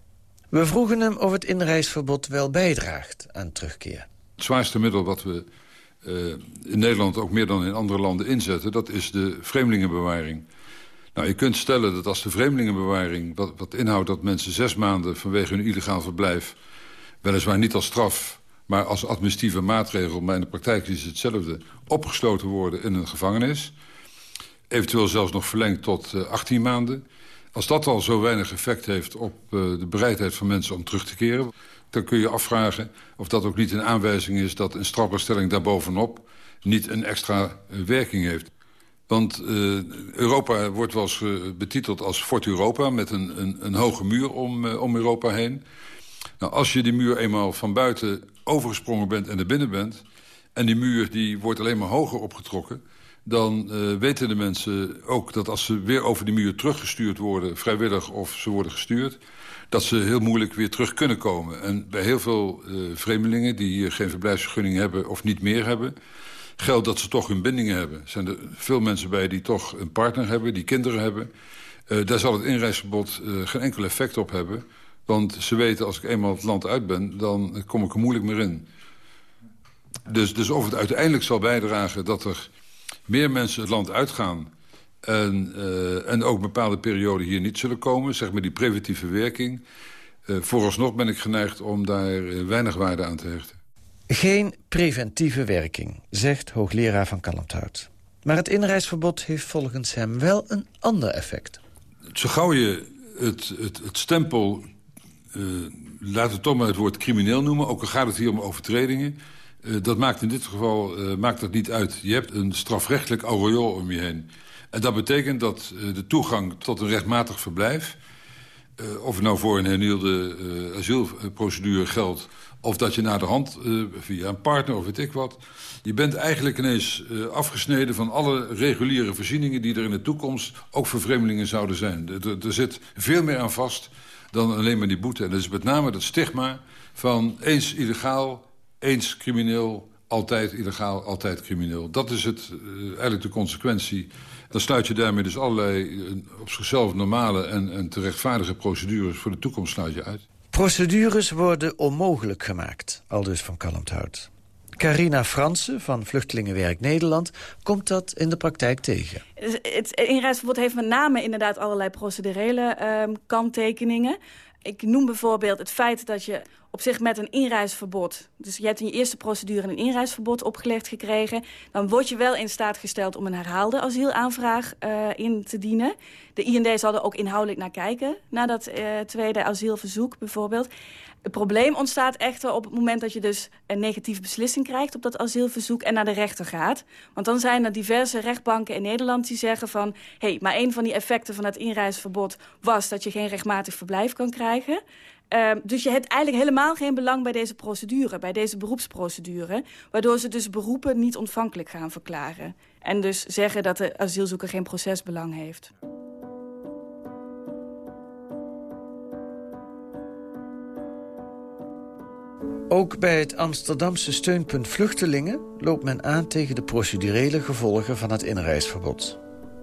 S23: We vroegen hem of het inreisverbod wel bijdraagt aan terugkeer.
S33: Het zwaarste middel wat we uh, in Nederland ook meer dan in andere landen inzetten... dat is de vreemdelingenbewaring. Nou, je kunt stellen dat als de vreemdelingenbewaring... wat, wat inhoudt dat mensen zes maanden vanwege hun illegaal verblijf... weliswaar niet als straf maar als administratieve maatregel, maar in de praktijk is het hetzelfde... opgesloten worden in een gevangenis. Eventueel zelfs nog verlengd tot uh, 18 maanden. Als dat al zo weinig effect heeft op uh, de bereidheid van mensen om terug te keren... dan kun je afvragen of dat ook niet een aanwijzing is... dat een strafbaarstelling daarbovenop niet een extra werking heeft. Want Europa wordt wel eens betiteld als Fort Europa... met een, een, een hoge muur om, om Europa heen. Nou, als je die muur eenmaal van buiten overgesprongen bent en er binnen bent... en die muur die wordt alleen maar hoger opgetrokken... dan weten de mensen ook dat als ze weer over die muur teruggestuurd worden... vrijwillig of ze worden gestuurd... dat ze heel moeilijk weer terug kunnen komen. En bij heel veel vreemdelingen die hier geen verblijfsvergunning hebben... of niet meer hebben geldt dat ze toch hun bindingen hebben. Er zijn er veel mensen bij die toch een partner hebben, die kinderen hebben. Uh, daar zal het inreisverbod uh, geen enkel effect op hebben. Want ze weten, als ik eenmaal het land uit ben, dan kom ik er moeilijk meer in. Dus, dus of het uiteindelijk zal bijdragen dat er meer mensen het land uitgaan... en, uh, en ook bepaalde perioden hier niet zullen komen, zeg maar die preventieve werking... vooralsnog ben ik geneigd om daar weinig waarde aan te hechten.
S23: Geen preventieve werking, zegt hoogleraar van Kalmthout. Maar het inreisverbod heeft volgens hem wel een ander effect.
S33: Zo gauw je het, het, het stempel, laten we toch maar het woord crimineel noemen... ook al gaat het hier om overtredingen... Uh, dat maakt in dit geval uh, maakt dat niet uit. Je hebt een strafrechtelijk aureool om je heen. En dat betekent dat de toegang tot een rechtmatig verblijf... of het nou voor een hernieuwde asielprocedure geldt of dat je naar de hand, via een partner of weet ik wat... je bent eigenlijk ineens afgesneden van alle reguliere voorzieningen... die er in de toekomst ook voor vreemdelingen zouden zijn. Er zit veel meer aan vast dan alleen maar die boete. En dat is met name dat stigma van eens illegaal, eens crimineel... altijd illegaal, altijd crimineel. Dat is het, uh, eigenlijk de consequentie. Dan sluit je daarmee dus allerlei op zichzelf normale en, en procedures... voor de toekomst sluit je uit.
S23: Procedures worden onmogelijk gemaakt, aldus van Kalmthout. Carina Fransen van Vluchtelingenwerk Nederland komt dat in de praktijk tegen.
S34: Het inreisverbod heeft met name inderdaad allerlei procedurele uh, kanttekeningen. Ik noem bijvoorbeeld het feit dat je op zich met een inreisverbod... dus je hebt in je eerste procedure een inreisverbod opgelegd gekregen... dan word je wel in staat gesteld om een herhaalde asielaanvraag uh, in te dienen. De IND zal er ook inhoudelijk naar kijken, naar dat uh, tweede asielverzoek bijvoorbeeld. Het probleem ontstaat echter op het moment dat je dus een negatieve beslissing krijgt op dat asielverzoek en naar de rechter gaat. Want dan zijn er diverse rechtbanken in Nederland die zeggen van... hé, hey, maar een van die effecten van het inreisverbod was dat je geen rechtmatig verblijf kan krijgen. Uh, dus je hebt eigenlijk helemaal geen belang bij deze procedure, bij deze beroepsprocedure. Waardoor ze dus beroepen niet ontvankelijk gaan verklaren. En dus zeggen dat de asielzoeker geen procesbelang heeft.
S23: Ook bij het Amsterdamse steunpunt Vluchtelingen loopt men aan tegen de procedurele gevolgen van het inreisverbod.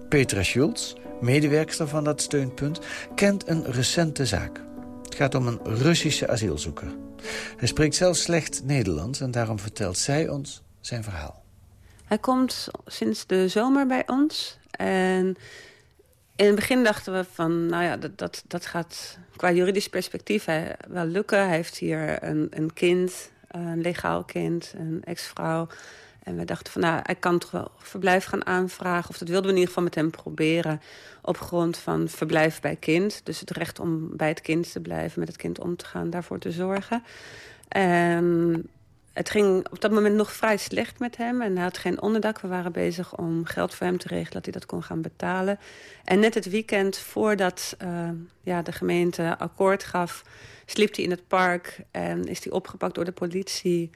S23: Petra Schulz, medewerkster van dat steunpunt, kent een recente zaak. Het gaat om een Russische asielzoeker. Hij spreekt zelfs slecht Nederlands en daarom vertelt zij ons zijn verhaal.
S35: Hij komt sinds de zomer bij ons. En in het begin dachten we van, nou ja, dat, dat, dat gaat qua juridisch perspectief wel lukken. Hij heeft hier een, een kind, een legaal kind, een ex-vrouw. En we dachten van, nou, hij kan toch wel verblijf gaan aanvragen. Of dat wilden we in ieder geval met hem proberen. Op grond van verblijf bij kind. Dus het recht om bij het kind te blijven, met het kind om te gaan, daarvoor te zorgen. En het ging op dat moment nog vrij slecht met hem. En hij had geen onderdak. We waren bezig om geld voor hem te regelen, dat hij dat kon gaan betalen. En net het weekend voordat uh, ja, de gemeente akkoord gaf... sliep hij in het park en is hij opgepakt door de politie...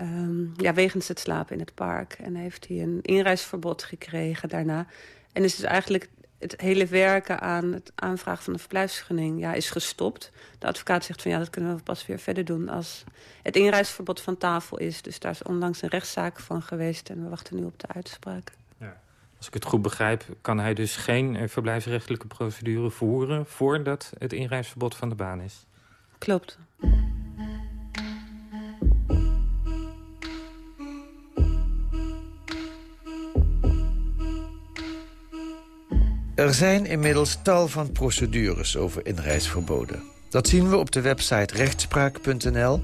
S35: Um, ja, wegens het slapen in het park. En heeft hij een inreisverbod gekregen daarna. En is dus eigenlijk het hele werken aan het aanvragen van de verblijfsvergunning ja, is gestopt. De advocaat zegt van ja, dat kunnen we pas weer verder doen als het inreisverbod van tafel is. Dus daar is onlangs een rechtszaak van geweest en we wachten nu op de uitspraak.
S28: Ja. Als ik het goed begrijp, kan hij dus geen eh, verblijfsrechtelijke procedure voeren voordat het inreisverbod van de baan is?
S35: Klopt.
S23: Er zijn inmiddels tal van procedures over inreisverboden. Dat zien we op de website rechtspraak.nl...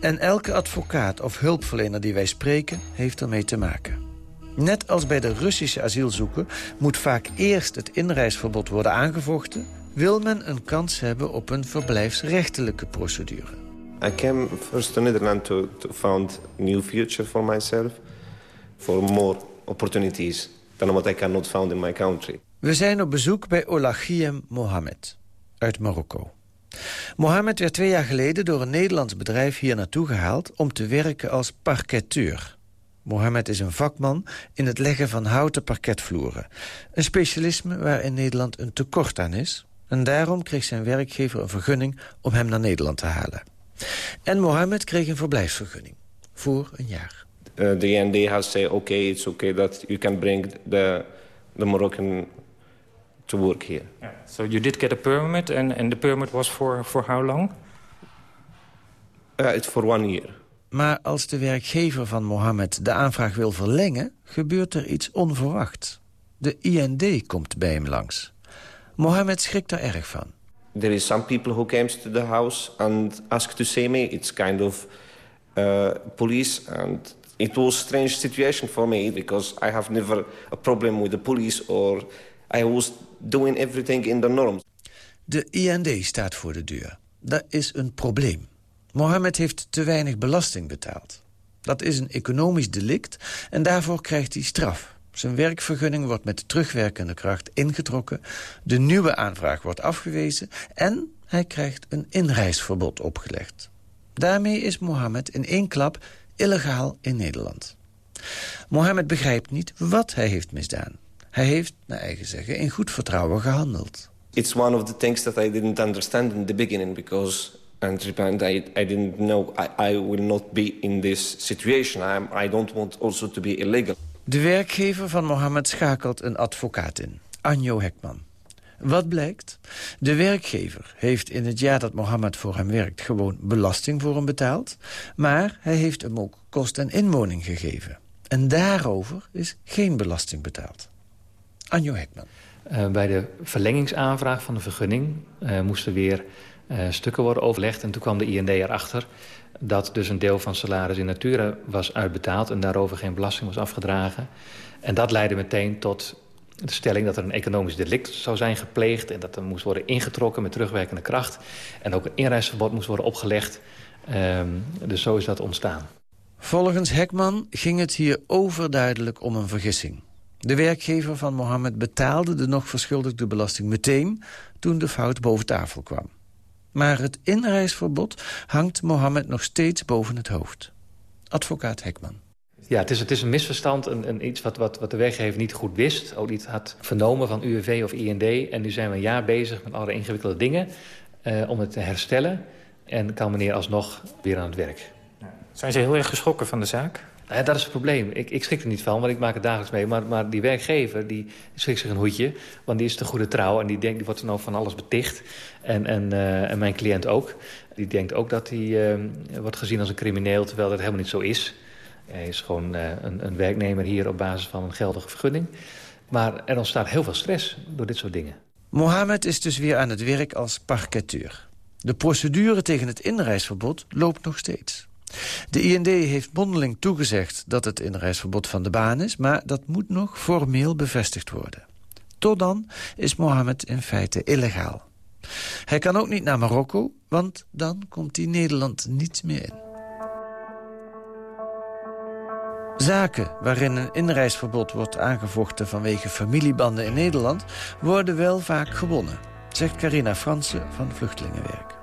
S23: en elke advocaat of hulpverlener die wij spreken heeft ermee te maken. Net als bij de Russische asielzoeker moet vaak eerst het inreisverbod worden aangevochten... wil men een kans hebben op een verblijfsrechtelijke procedure.
S36: I came first to Netherlands to, to found new future for myself.
S31: For more opportunities than what I cannot find in my country.
S23: We zijn op bezoek bij Olachiem Mohammed uit Marokko. Mohammed werd twee jaar geleden door een Nederlands bedrijf hier naartoe gehaald... om te werken als parketeur. Mohammed is een vakman in het leggen van houten parketvloeren. Een specialisme waar in Nederland een tekort aan is. En daarom kreeg zijn werkgever een vergunning om hem naar Nederland te halen. En Mohammed kreeg een verblijfsvergunning. Voor een jaar.
S31: Uh, the ND has said, okay, it's okay that you can bring the, the Moroccan to work here.
S20: Yeah. So you did get a permit and, and the permit was for, for how long?
S31: Uh, it's for one year.
S23: Maar als de werkgever van Mohammed de aanvraag wil verlengen... gebeurt er iets onverwachts. De IND komt bij hem langs. Mohammed schrikt er erg van.
S31: There is some people who came to the house and asked to see me. It's kind of uh, police and it was a strange situation for me because I have never a problem with the police or I was doing everything in the norms.
S23: De IND staat voor de deur. Dat is een probleem. Mohammed heeft te weinig belasting betaald. Dat is een economisch delict en daarvoor krijgt hij straf. Zijn werkvergunning wordt met terugwerkende kracht ingetrokken. De nieuwe aanvraag wordt afgewezen en hij krijgt een inreisverbod opgelegd. Daarmee is Mohammed in één klap illegaal in Nederland. Mohammed begrijpt niet wat hij heeft misdaan. Hij heeft, naar eigen zeggen, in goed vertrouwen gehandeld.
S31: It's one of the things that I didn't understand in the beginning because and I, I didn't know I, I will not be in this situation. I, I don't want also to be illegal.
S23: De werkgever van Mohammed schakelt een advocaat in, Anjo Hekman. Wat blijkt? De werkgever heeft in het jaar dat Mohammed voor hem werkt... gewoon belasting voor hem betaald. Maar hij heeft hem ook kost en inwoning gegeven. En daarover is geen belasting betaald. Anjo Hekman.
S37: Uh, bij de verlengingsaanvraag van de vergunning... Uh, moesten weer uh, stukken worden overlegd. En toen kwam de IND erachter dat dus een deel van salaris in natura was uitbetaald... en daarover geen belasting was afgedragen. En dat leidde meteen tot de stelling dat er een economisch delict zou zijn gepleegd... en dat er moest worden ingetrokken met terugwerkende kracht... en ook een inreisverbod moest worden opgelegd. Um, dus zo is dat ontstaan.
S23: Volgens Hekman ging het hier overduidelijk om een vergissing. De werkgever van Mohammed betaalde de nog verschuldigde belasting meteen... toen de fout boven tafel kwam. Maar het inreisverbod hangt Mohammed nog steeds boven het hoofd. Advocaat Hekman.
S37: Ja, het is, het is een misverstand, een, een iets wat, wat, wat de weggever niet goed wist. Ook niet had vernomen van UWV of IND. En nu zijn we een jaar bezig met alle ingewikkelde dingen uh, om het te herstellen. En kan meneer alsnog weer aan het werk.
S20: Zijn ze heel erg geschrokken van de zaak?
S37: Dat is het probleem. Ik, ik schrik er niet van, want ik maak het dagelijks mee. Maar, maar die werkgever die schrikt zich een hoedje. Want die is de goede trouw en die, denkt, wordt dan ook van alles beticht. En, en, uh, en mijn cliënt ook. Die denkt ook dat hij uh, wordt gezien als een crimineel... terwijl dat helemaal niet zo is. Hij is gewoon uh, een, een werknemer hier op basis van een geldige vergunning. Maar er ontstaat heel veel stress door dit soort dingen.
S23: Mohammed is dus weer aan het werk als parketeur. De procedure tegen het inreisverbod loopt nog steeds. De IND heeft mondeling toegezegd dat het inreisverbod van de baan is... maar dat moet nog formeel bevestigd worden. Tot dan is Mohammed in feite illegaal. Hij kan ook niet naar Marokko, want dan komt hij Nederland niet meer in. Zaken waarin een inreisverbod wordt aangevochten vanwege familiebanden in Nederland... worden wel vaak gewonnen, zegt Carina Fransen van Vluchtelingenwerk.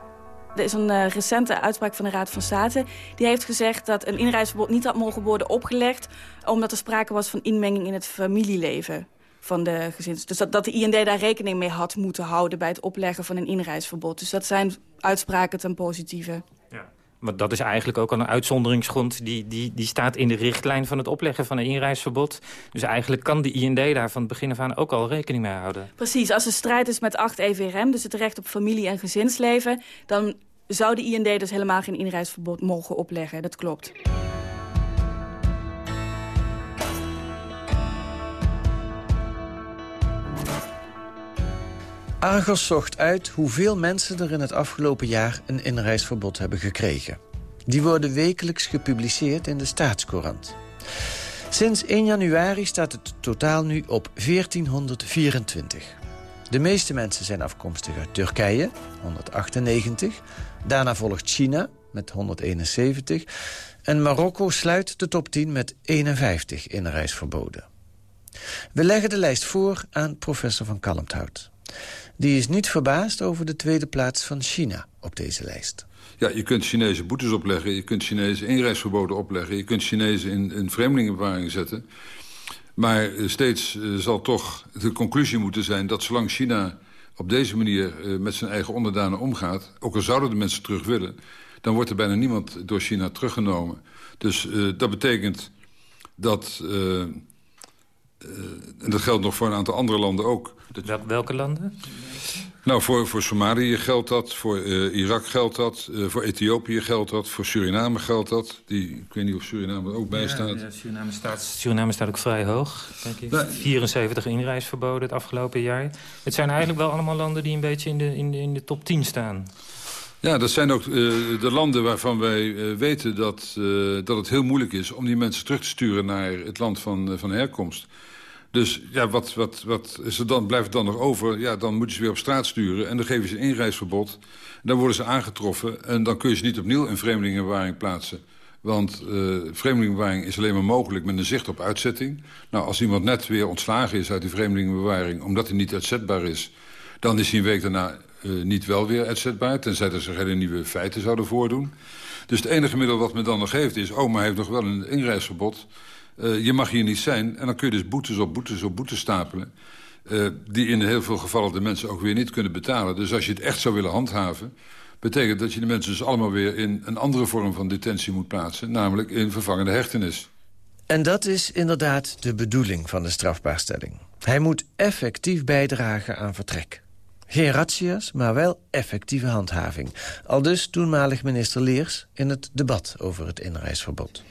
S34: Er is een uh, recente uitspraak van de Raad van State. Die heeft gezegd dat een inreisverbod niet had mogen worden opgelegd... omdat er sprake was van inmenging in het familieleven van de gezins. Dus dat, dat de IND daar rekening mee had moeten houden... bij het opleggen van een inreisverbod. Dus dat zijn uitspraken ten positieve.
S20: Ja. Maar dat is eigenlijk ook al een uitzonderingsgrond... Die, die, die staat in de richtlijn van het opleggen van een inreisverbod. Dus eigenlijk kan de IND daar van het begin af aan ook al rekening mee houden.
S34: Precies, als er strijd is met 8 EVRM... dus het recht op familie- en gezinsleven... dan zou de IND dus helemaal geen inreisverbod mogen opleggen. Dat klopt.
S23: Argos zocht uit hoeveel mensen er in het afgelopen jaar een inreisverbod hebben gekregen. Die worden wekelijks gepubliceerd in de Staatscourant. Sinds 1 januari staat het totaal nu op 1424. De meeste mensen zijn afkomstig uit Turkije, 198. Daarna volgt China met 171. En Marokko sluit de top 10 met 51 inreisverboden. We leggen de lijst voor aan professor van Kalmthout. Die is niet verbaasd over de tweede plaats van China op deze lijst.
S33: Ja, je kunt Chinese boetes opleggen, je kunt Chinese inreisverboden opleggen... je kunt Chinezen in, in vreemdelingenbewaring zetten. Maar eh, steeds uh, zal toch de conclusie moeten zijn dat zolang China op deze manier uh, met zijn eigen onderdanen omgaat... ook al zouden de mensen terug willen... dan wordt er bijna niemand door China teruggenomen. Dus dat betekent dat... En dat geldt nog voor een aantal andere landen ook.
S28: Wel, welke landen?
S33: Nou, voor, voor Somalië geldt dat, voor uh, Irak geldt dat, uh, voor Ethiopië geldt dat, voor Suriname geldt dat. Die, ik weet niet of Suriname er ook bij staat.
S28: Ja, Suriname, staat, Suriname staat ook vrij hoog, denk ik. Nee. 74 inreisverboden het afgelopen jaar. Het zijn eigenlijk wel allemaal landen die een beetje in de, in de, in de top 10 staan.
S33: Ja, dat zijn ook uh, de landen waarvan wij uh, weten dat, uh, dat het heel moeilijk is... om die mensen terug te sturen naar het land van, van herkomst. Dus ja, wat, wat, wat is er dan, blijft er dan nog over? Ja, dan moeten ze weer op straat sturen en dan geven ze een inreisverbod. Dan worden ze aangetroffen en dan kun je ze niet opnieuw in vreemdelingenbewaring plaatsen. Want uh, vreemdelingenbewaring is alleen maar mogelijk met een zicht op uitzetting. Nou, als iemand net weer ontslagen is uit die vreemdelingenbewaring... omdat hij niet uitzetbaar is, dan is hij een week daarna uh, niet wel weer uitzetbaar... tenzij er zich hele nieuwe feiten zouden voordoen. Dus het enige middel wat men dan nog heeft is... oh, maar hij heeft nog wel een inreisverbod... Uh, je mag hier niet zijn. En dan kun je dus boetes op boetes op boetes stapelen. Uh, die in heel veel gevallen de mensen ook weer niet kunnen betalen. Dus als je het echt zou willen handhaven... betekent dat je de mensen dus allemaal weer in een andere vorm van detentie moet plaatsen. Namelijk in vervangende hechtenis.
S23: En dat is inderdaad de bedoeling van de strafbaarstelling. Hij moet effectief bijdragen aan vertrek. Geen razzia's, maar wel effectieve handhaving. Al dus toenmalig minister Leers in het debat over het inreisverbod.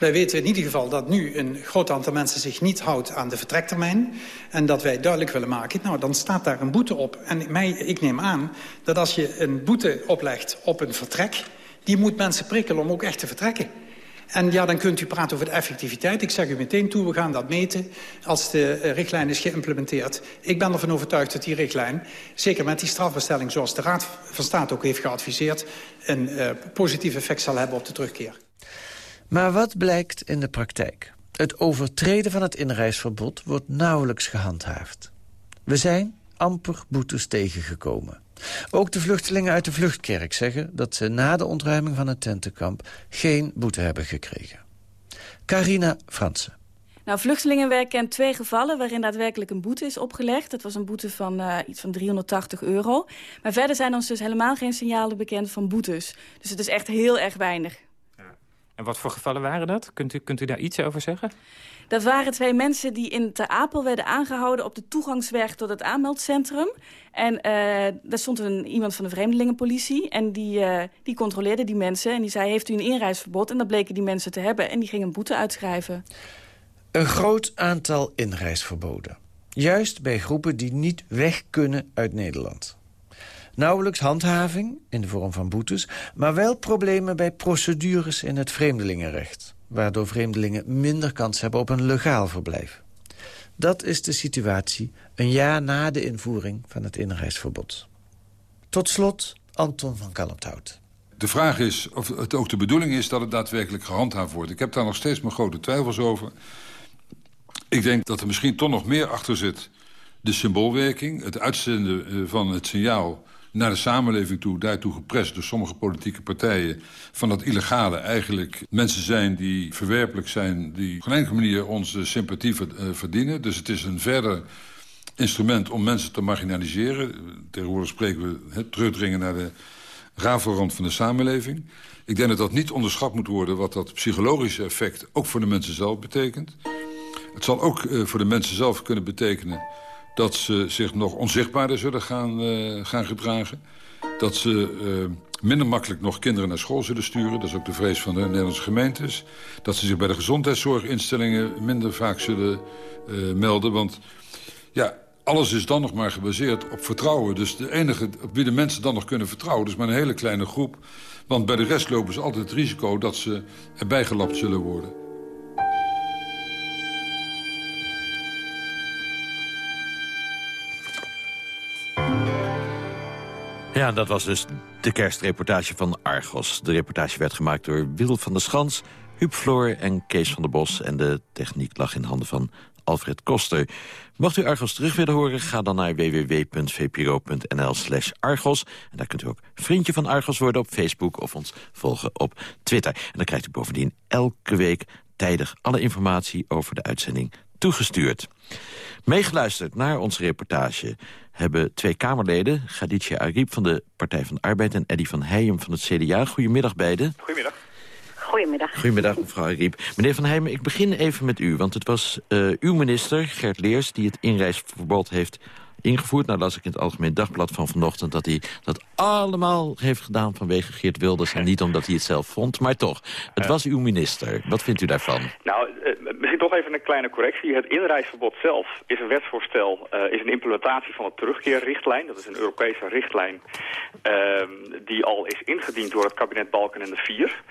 S26: Wij weten in ieder geval dat nu een groot aantal mensen zich niet houdt aan de vertrektermijn. En dat wij duidelijk willen maken, nou dan staat daar een boete op. En mij, ik neem aan dat als je een boete oplegt op een vertrek... die moet mensen prikkelen om ook echt te vertrekken. En ja, dan kunt u praten over de effectiviteit. Ik zeg u meteen toe, we gaan dat meten als de richtlijn is geïmplementeerd. Ik ben ervan overtuigd dat die richtlijn, zeker met die strafbestelling... zoals de Raad van State ook heeft geadviseerd... een uh, positief effect zal hebben op de terugkeer.
S23: Maar wat blijkt in de praktijk? Het overtreden van het inreisverbod wordt nauwelijks gehandhaafd. We zijn amper boetes tegengekomen. Ook de vluchtelingen uit de vluchtkerk zeggen dat ze na de ontruiming van het tentenkamp geen boete hebben gekregen. Carina Fransen.
S34: Nou, Vluchtelingenwerk kent twee gevallen waarin daadwerkelijk een boete is opgelegd. Dat was een boete van uh, iets van 380 euro. Maar verder zijn ons dus helemaal geen signalen bekend van boetes. Dus het is echt heel erg weinig.
S28: En wat voor gevallen waren dat? Kunt u, kunt u daar iets over zeggen?
S34: Dat waren twee mensen die in Ter Apel werden aangehouden... op de toegangsweg tot het aanmeldcentrum. En uh, daar stond een, iemand van de vreemdelingenpolitie. En die, uh, die controleerde die mensen. En die zei, heeft u een inreisverbod? En dat bleken die mensen te hebben. En die gingen een boete uitschrijven.
S23: Een groot aantal inreisverboden. Juist bij groepen die niet weg kunnen uit Nederland. Nauwelijks handhaving, in de vorm van boetes... maar wel problemen bij procedures in het vreemdelingenrecht... waardoor vreemdelingen minder kans hebben op een legaal verblijf. Dat is de situatie een jaar na de invoering van het inreisverbod. Tot slot Anton van Kalmthout.
S33: De vraag is of het ook de bedoeling is dat het daadwerkelijk gehandhaafd wordt. Ik heb daar nog steeds mijn grote twijfels over. Ik denk dat er misschien toch nog meer achter zit. De symboolwerking, het uitzenden eh, van het signaal naar de samenleving toe, daartoe geprest door sommige politieke partijen... van dat illegale eigenlijk mensen zijn die verwerpelijk zijn... die op geen enkele manier onze sympathie eh, verdienen. Dus het is een verder instrument om mensen te marginaliseren. Tegenwoordig spreken we het terugdringen naar de rafelrand van de samenleving. Ik denk dat dat niet onderschat moet worden... wat dat psychologische effect ook voor de mensen zelf betekent. Het zal ook uh, voor de mensen zelf kunnen betekenen dat ze zich nog onzichtbaarder zullen gaan, uh, gaan gedragen. Dat ze uh, minder makkelijk nog kinderen naar school zullen sturen. Dat is ook de vrees van de Nederlandse gemeentes. Dat ze zich bij de gezondheidszorginstellingen minder vaak zullen uh, melden. Want ja, alles is dan nog maar gebaseerd op vertrouwen. Dus de enige op wie de mensen dan nog kunnen vertrouwen... is maar een hele kleine groep. Want bij de rest lopen ze altijd het risico dat ze erbij gelapt zullen worden.
S21: Ja, dat was dus de kerstreportage van Argos. De reportage werd gemaakt door Wil van der Schans, Huub Floor en Kees van der Bos. En de techniek lag in handen van Alfred Koster. Mocht u Argos terug willen horen, ga dan naar www.vpro.nl slash Argos. En daar kunt u ook vriendje van Argos worden op Facebook... of ons volgen op Twitter. En dan krijgt u bovendien elke week tijdig alle informatie over de uitzending toegestuurd. Meegeluisterd naar onze reportage hebben twee Kamerleden... Khadija Ariep van de Partij van de Arbeid en Eddy van Heijem van het CDA. Goedemiddag beiden.
S38: Goedemiddag. Goedemiddag.
S21: Goedemiddag, mevrouw Ariep. Meneer Van Heijem, ik begin even met u. Want het was uh, uw minister, Gert Leers, die het inreisverbod heeft ingevoerd. Nou las ik in het Algemeen Dagblad van vanochtend... dat hij dat allemaal heeft gedaan vanwege Geert Wilders... en niet omdat hij het zelf vond, maar toch. Het was uw minister. Wat vindt u daarvan?
S38: Nou, uh, misschien toch even een kleine correctie. Het inreisverbod zelf is een wetsvoorstel... Uh, is een implementatie van de terugkeerrichtlijn. Dat is een Europese richtlijn... Uh, die al is ingediend door het kabinet Balken en de Vier.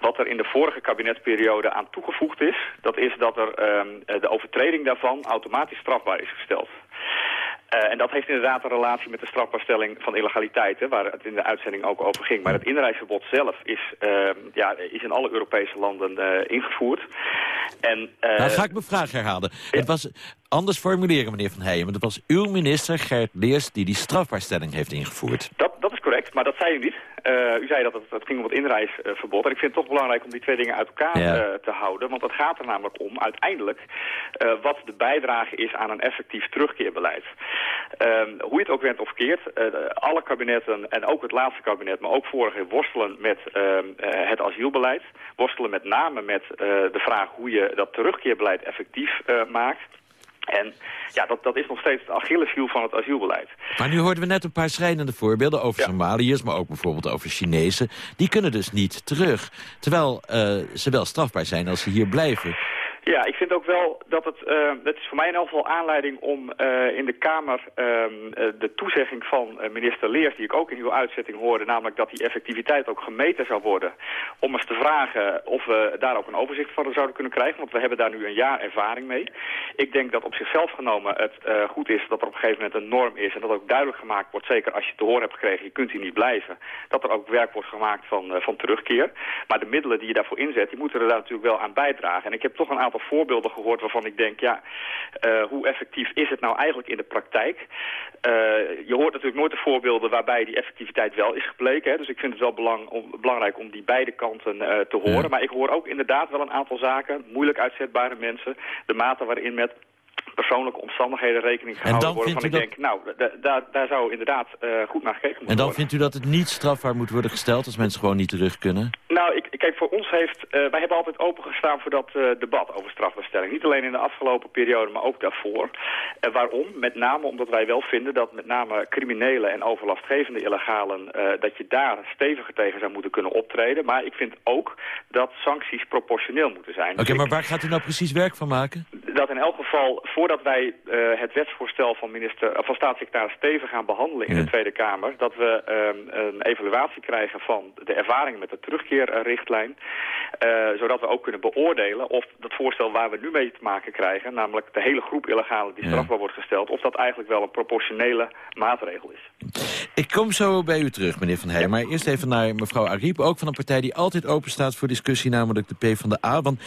S38: Wat er in de vorige kabinetperiode aan toegevoegd is... dat is dat er ehm, de overtreding daarvan automatisch strafbaar is gesteld. Uh, en dat heeft inderdaad een relatie met de strafbaarstelling van illegaliteit, hè, waar het in de uitzending ook over ging. Maar het inreisverbod zelf is, uh, ja, is in alle Europese landen uh, ingevoerd. En,
S21: nou, ga ik mijn vraag herhalen. Ja. Het was anders formuleren, meneer Van Heijen. Want het was uw minister, Gert Leers, die die strafbaarstelling heeft ingevoerd.
S38: Dat, correct, maar dat zei u niet. Uh, u zei dat het, het ging om het inreisverbod. En ik vind het toch belangrijk om die twee dingen uit elkaar ja. uh, te houden. Want het gaat er namelijk om uiteindelijk uh, wat de bijdrage is aan een effectief terugkeerbeleid. hoe je het ook went of keert, alle kabinetten en ook het laatste kabinet, maar ook vorige, worstelen met het asielbeleid. Worstelen met name met de vraag hoe je dat terugkeerbeleid effectief maakt. En ja, dat, dat is nog steeds de Achilleshiel van het asielbeleid.
S21: Maar nu hoorden we net een paar schrijnende voorbeelden over ja. Somaliërs... maar ook bijvoorbeeld over Chinezen. Die kunnen dus niet terug. Terwijl uh, ze wel strafbaar zijn als ze hier blijven.
S38: Ja, ik vind ook wel dat het, uh, het is voor mij in elk geval aanleiding om uh, in de Kamer uh, de toezegging van minister Leers, die ik ook in uw uitzetting hoorde, namelijk dat die effectiviteit ook gemeten zou worden, om eens te vragen of we daar ook een overzicht van zouden kunnen krijgen, want we hebben daar nu een jaar ervaring mee. Ik denk dat op zichzelf genomen het goed is dat er op een gegeven moment een norm is en dat ook duidelijk gemaakt wordt, zeker als je te horen hebt gekregen, je kunt hier niet blijven, dat er ook werk wordt gemaakt van, van terugkeer. Maar de middelen die je daarvoor inzet, die moeten er natuurlijk wel aan bijdragen. En ik heb toch een aantal aantal voorbeelden gehoord waarvan ik denk, ja, uh, hoe effectief is het nou eigenlijk in de praktijk? Uh, je hoort natuurlijk nooit de voorbeelden waarbij die effectiviteit wel is gebleken. Hè? Dus ik vind het wel belang, om, belangrijk om die beide kanten uh, te horen. Ja. Maar ik hoor ook inderdaad wel een aantal zaken, moeilijk uitzetbare mensen, de mate waarin met persoonlijke omstandigheden rekening gehouden worden. Van ik dat... denk, nou, daar, daar zou inderdaad uh, goed naar gekeken
S21: En
S38: moeten
S21: dan
S38: worden.
S21: vindt u dat het niet strafbaar moet worden gesteld als mensen gewoon niet terug kunnen?
S38: Nou, ik, kijk, voor ons heeft, uh, wij hebben altijd opengestaan voor dat uh, debat over strafbestelling. Niet alleen in de afgelopen periode, maar ook daarvoor. En waarom? Met name omdat wij wel vinden dat met name criminelen en overlastgevende illegalen, dat je daar steviger tegen zou moeten kunnen optreden. Maar ik vind ook dat sancties proportioneel moeten zijn.
S21: Oké, okay, dus maar waar gaat u nou precies werk van maken?
S38: Dat in elk geval voordat wij uh, het wetsvoorstel van, minister, uh, van staatssecretaris Steven gaan behandelen in ja. de Tweede Kamer, dat we um, een evaluatie krijgen van de ervaringen met de terugkeerrichtlijn, uh, zodat we ook kunnen beoordelen of dat voorstel waar we nu mee te maken krijgen, namelijk de hele groep illegalen die strafbaar wordt gesteld, of dat eigenlijk wel een proportionele maatregel is.
S21: Ik kom zo bij u terug, meneer Van Heijen, maar eerst even naar mevrouw Ariep, ook van een partij die altijd open staat voor discussie, namelijk de P van de A. Want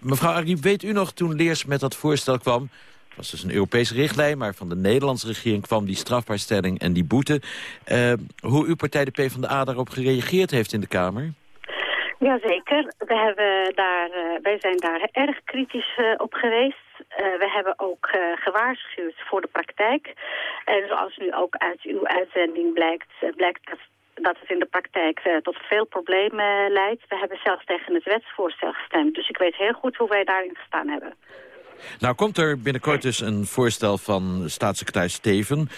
S21: mevrouw Ariep, weet u nog toen Leers met dat voorstel kwam, het was dus een Europese richtlijn, maar van de Nederlandse regering kwam die strafbaarstelling en die boete. Uh, hoe uw partij de PvdA daarop gereageerd heeft in de Kamer?
S38: Jazeker, we hebben daar, uh, wij zijn daar erg kritisch uh, op geweest. We hebben ook gewaarschuwd voor de praktijk. En zoals nu ook uit uw uitzending blijkt, blijkt dat, het in de praktijk tot veel problemen leidt. We hebben zelfs tegen het wetsvoorstel gestemd. Dus ik weet heel goed hoe wij daarin gestaan hebben.
S21: Nou komt er binnenkort dus een voorstel van staatssecretaris Steven...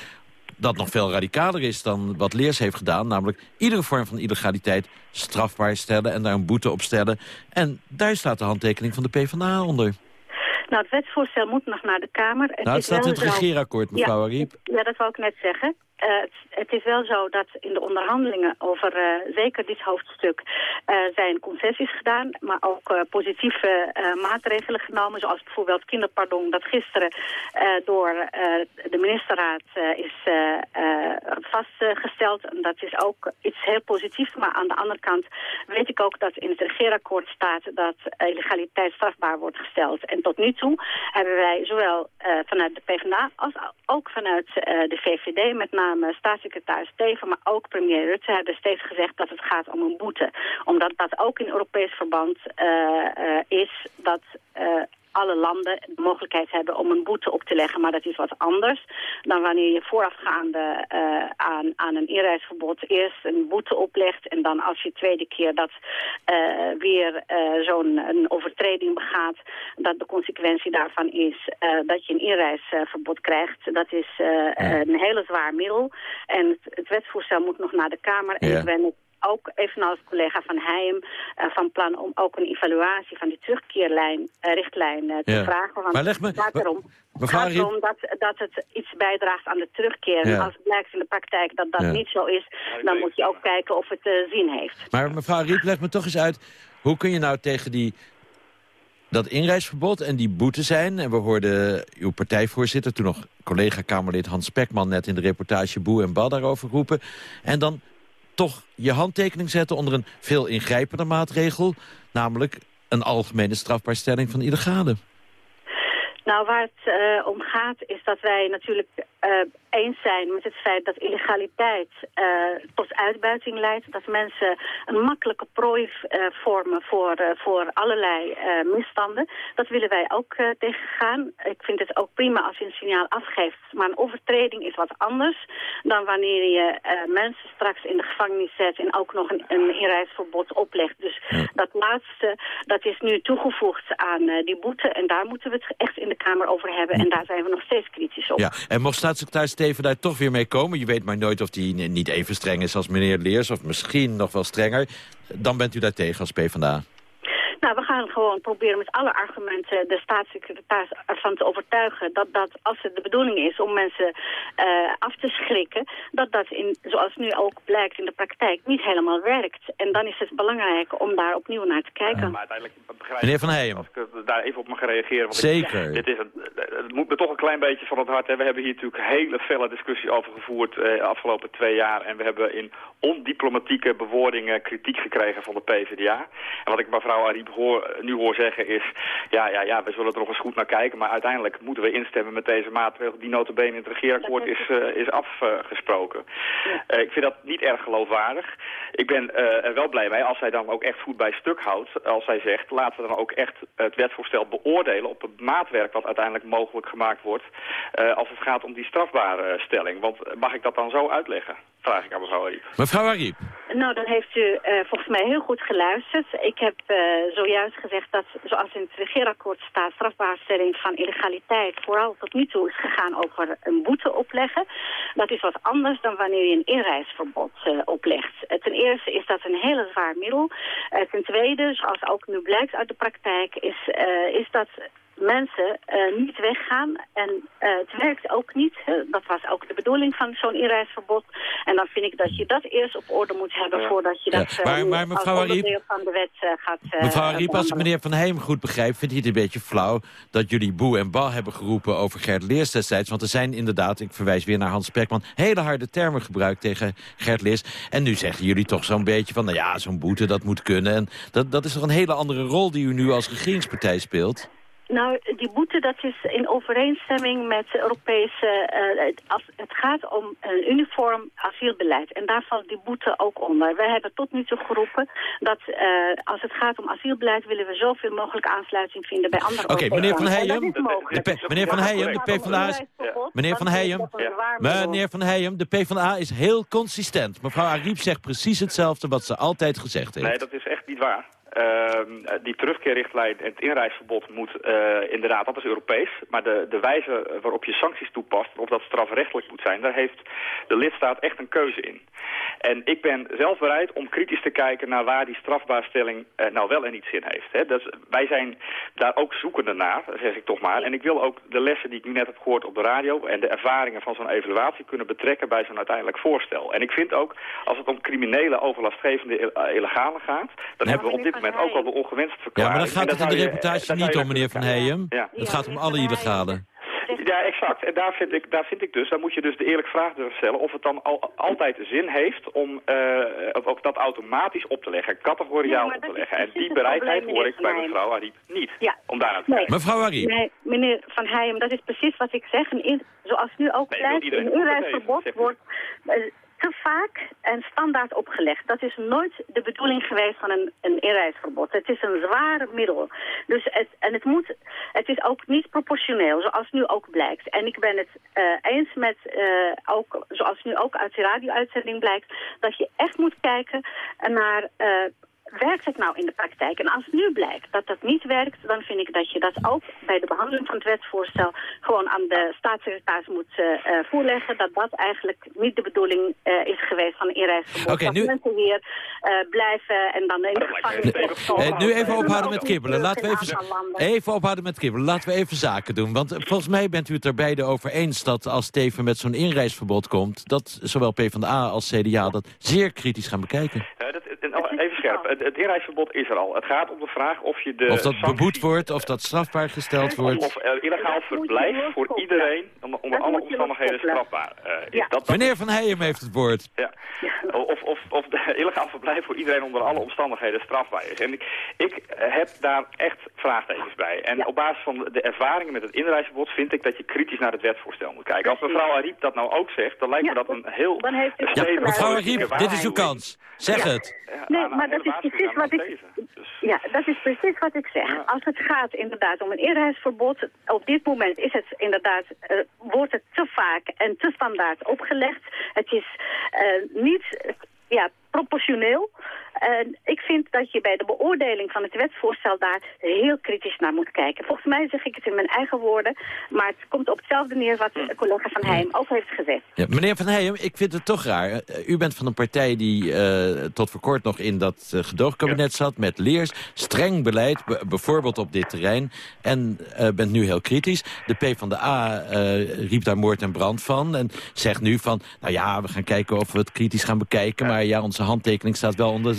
S21: dat nog veel radicaler is dan wat Leers heeft gedaan. Namelijk iedere vorm van illegaliteit strafbaar stellen en daar een boete op stellen. En daar staat de handtekening van de PvdA onder.
S38: Nou, het wetsvoorstel moet nog naar de Kamer. Het
S21: nou, het staat in het regeerakkoord, mevrouw
S38: ja,
S21: Ariep.
S38: Ja, dat wou ik net zeggen.
S39: Uh, het, is wel zo dat in de onderhandelingen over uh, zeker dit hoofdstuk uh, zijn concessies gedaan, maar ook positieve maatregelen genomen, zoals bijvoorbeeld kinderpardon, dat gisteren door de ministerraad is vastgesteld. Dat is ook iets heel positiefs, maar aan de andere kant weet ik ook dat in het regeerakkoord staat dat illegaliteit strafbaar wordt gesteld. En tot nu toe hebben wij zowel vanuit de PvdA als ook vanuit de VVD met name name staatssecretaris Steven, maar ook premier Rutte hebben steeds gezegd dat het gaat om een boete. Omdat dat ook in Europees verband uh, uh, is dat alle landen de mogelijkheid hebben om een boete op te leggen. Maar dat is wat anders dan wanneer je voorafgaande uh, aan, aan een inreisverbod eerst een boete oplegt. En dan als je tweede keer dat uh, weer uh, zo'n overtreding begaat, dat de consequentie daarvan is dat je een inreisverbod krijgt. Dat is een hele zwaar middel. En het, het wetsvoorstel moet nog naar de Kamer. En ja. ik ben ook evenals collega Van Heijm uh, van plan om ook een evaluatie van die terugkeerlijn, uh, richtlijn uh, te
S21: ja.
S39: vragen. Want
S21: maar leg me,
S39: gaat erom, gaat erom dat, dat het iets bijdraagt aan de terugkeer.
S21: Ja.
S39: Als het blijkt in de praktijk dat dat
S21: Ja.
S39: niet zo is, dan moet je ook kijken of het zin heeft.
S21: Maar mevrouw Riep, leg me toch eens uit... hoe kun je nou tegen die, dat inreisverbod en die boete zijn... en we hoorden uw partijvoorzitter, toen nog collega-Kamerlid Hans Spekman... net in de reportage Boe en Bal daarover roepen... en dan toch je handtekening zetten onder een veel ingrijpender maatregel... namelijk een algemene strafbaarstelling van illegale.
S39: Nou, waar het uh, om gaat is dat wij natuurlijk eens zijn met het feit dat illegaliteit uh, tot uitbuiting leidt. Dat mensen een makkelijke prooi vormen voor, voor allerlei misstanden. Dat willen wij ook tegengaan. Ik vind het ook prima als je een signaal afgeeft. Maar een overtreding is wat anders dan wanneer je mensen straks in de gevangenis zet... en ook nog een, een inreisverbod oplegt. Dus dat laatste, dat is nu toegevoegd aan die boete. En daar moeten we het echt in de Kamer over hebben. En daar zijn we nog steeds kritisch op.
S21: Ja, en mocht staatssecretaris Steven daar toch weer mee komen... je weet maar nooit of hij niet even streng is als meneer Leers... of misschien nog wel strenger, dan bent u daar tegen als PvdA.
S39: Nou, we gaan gewoon proberen met alle argumenten de staatssecretaris ervan te overtuigen dat dat, als het de bedoeling is om mensen uh, af te schrikken, dat dat, in, zoals nu ook blijkt in de praktijk, niet helemaal werkt. En dan is het belangrijk om daar opnieuw naar te kijken.
S25: Ja, maar uiteindelijk begrijp
S21: Meneer Van Heijem.
S25: Als ik daar even op mag reageren. Want
S21: Zeker.
S25: Ik, dit is een, het moet me toch een klein beetje van het hart. Hè. We hebben hier natuurlijk hele felle discussie over gevoerd eh, de afgelopen twee jaar. En we hebben in ondiplomatieke bewoordingen kritiek gekregen van de PvdA. En wat ik mevrouw Ariep hoor, nu hoor zeggen is... Ja, ja, ja, we zullen er nog eens goed naar kijken. Maar uiteindelijk moeten we instemmen met deze maatregel... die notabene in het regeerakkoord is, uh, is afgesproken. Uh, ik vind dat niet erg geloofwaardig. Ik ben uh, er wel blij mee als zij dan ook echt goed bij stuk houdt. Als zij zegt, laten we dan ook echt het wetsvoorstel beoordelen... op het maatwerk wat uiteindelijk mogelijk gemaakt wordt... als het gaat om die strafbare stelling. Want mag ik dat dan zo uitleggen? Vraag ik aan mevrouw Ariep.
S21: Mevrouw Ariep.
S39: Nou, dan heeft u uh, volgens mij heel goed geluisterd. Ik heb uh, zojuist gezegd dat, zoals in het regeerakkoord staat... strafbaarstelling van illegaliteit vooral tot nu toe is gegaan over een boete opleggen. Dat is wat anders dan wanneer je een inreisverbod uh, oplegt. ten eerste is dat een hele zwaar middel. ten tweede, zoals ook nu blijkt uit de praktijk, is, is dat mensen uh, niet weggaan. En uh, het werkt ook niet. Hè. Dat was ook de bedoeling van zo'n inreisverbod. En dan vind ik dat je dat eerst op orde moet hebben ja. voordat je dat
S21: ja. maar,
S39: uh,
S21: maar, mevrouw
S39: als
S21: Ariep,
S39: van de wet gaat
S21: Mevrouw Ariep, als ik meneer Van Heem goed begrijp... vindt hij het een beetje flauw dat jullie boe en ba hebben geroepen over Gert Leers destijds. Want er zijn inderdaad, ik verwijs weer naar Hans Spekman... hele harde termen gebruikt tegen Gert Leers. En nu zeggen jullie toch zo'n beetje van... nou ja, zo'n boete, dat moet kunnen. En dat, dat is toch een hele andere rol die u nu als regeringspartij speelt?
S39: Nou, die boete dat is in overeenstemming met de Europese... Uh, als het gaat om een uniform asielbeleid. En daar valt die boete ook onder. We hebben tot nu toe geroepen dat uh, als het gaat om asielbeleid... willen we zoveel mogelijk aansluiting vinden bij andere
S21: Oké, okay, meneer Van Heijem,
S39: de
S21: meneer Van Heijem, de PvdA is... Meneer Van Heijem, meneer Van Heijem, de PvdA is heel consistent. Mevrouw Ariep zegt precies hetzelfde wat ze altijd gezegd heeft.
S25: Nee, dat is echt niet waar. Uh, die terugkeerrichtlijn en het inreisverbod moet uh,
S38: inderdaad, dat is Europees. Maar de, de wijze waarop je sancties toepast, of dat strafrechtelijk moet zijn, daar heeft de lidstaat echt een keuze in. En ik ben zelf bereid om kritisch te kijken naar waar die strafbaarstelling uh, nou wel en niet zin heeft. Hè. Dus wij zijn daar ook zoekende naar, zeg ik toch maar. En ik wil ook de lessen die ik nu net heb gehoord op de radio en de ervaringen van zo'n evaluatie kunnen betrekken bij zo'n uiteindelijk voorstel. En ik vind ook, als het om criminele overlastgevende illegale gaat, dan hebben we op dit moment ook al de ongewenste verklaring.
S21: Ja, maar dan gaat het in de reportage niet om, meneer Van Heijem. Ja. Het gaat om alle illegale.
S38: Ja, exact. En daar vind, ik, daar vind ik dus, daar moet je dus de eerlijke vraag durven stellen... of het dan al, altijd zin heeft om uh, ook dat automatisch op te leggen, categoriaal op te leggen. En die bereidheid hoor ik bij mevrouw Ariep niet, ja. om daar naar te kijken.
S21: Mevrouw Ariep.
S39: Nee, meneer Van Heijem, dat is precies wat ik zeg. En zoals nu ook nee, blijft, een inreisverbod wordt te vaak en standaard opgelegd. Dat is nooit de bedoeling geweest van een, een inreisverbod. Het is een zwaar middel. Dus het, en het, moet, het is ook niet proportioneel, zoals nu ook blijkt. En ik ben het uh, eens met, uh, ook, zoals nu ook uit de radio-uitzending blijkt... dat je echt moet kijken naar uh, werkt het nou in de praktijk? En als het nu blijkt dat dat niet werkt, dan vind ik dat je dat ook bij de behandeling van het wetsvoorstel gewoon aan de staatssecretaris moet uh, voorleggen. Dat dat eigenlijk niet de bedoeling uh, is geweest van inreisverbod.
S21: Okay, dat
S39: mensen hier blijven en dan in de gevangenis...
S21: nu even ophouden met kibbelen. Laten we even, even ophouden met kibbelen. Laten we even zaken doen. Want volgens mij bent u het er beide over eens dat als Steven met zo'n inreisverbod komt... dat zowel PvdA als CDA dat zeer kritisch gaan bekijken.
S38: dat, even scherp het, inreisverbod is er al. Het gaat om de vraag of je de
S21: Of dat beboet wordt, of dat strafbaar gesteld wordt.
S38: Of uh, illegaal verblijf voor iedereen onder alle omstandigheden strafbaar uh, is. Dat,
S21: Meneer Van Heijem heeft het woord.
S38: Ja. Of, of, of de *laughs* illegaal verblijf voor iedereen onder alle omstandigheden strafbaar is. En ik, ik heb daar echt vraagtekens bij. En op basis van de ervaringen met het inreisverbod vind ik dat je kritisch naar het wetsvoorstel moet kijken. Als mevrouw Ariep dat nou ook zegt, dan lijkt me dat een heel...
S21: Ja, mevrouw Ariep, dit is uw kans. Zeg het.
S39: Nee, maar dat is precies wat ik... Dus- ja, dat is precies wat ik zeg. Als het gaat inderdaad om een inreisverbod, op dit moment is het inderdaad, uh, wordt het te vaak en te standaard opgelegd. Het is uh, niet ja, proportioneel. En ik vind dat je bij de beoordeling van het wetsvoorstel daar heel kritisch naar moet kijken. Volgens mij zeg ik het in mijn eigen woorden, maar het komt op hetzelfde neer wat de collega Van Heijem ook heeft gezegd.
S21: Ja, meneer Van Heijem, ik vind het toch raar. Eh, u bent van een partij die uh, tot voor kort nog in dat uh, gedoogkabinet zat met leers. Streng beleid, bijvoorbeeld op dit terrein. En uh, bent nu heel kritisch. De PvdA riep daar moord en brand van. En zegt nu van, nou ja, we gaan kijken of we het kritisch gaan bekijken. Maar ja, onze handtekening staat wel onder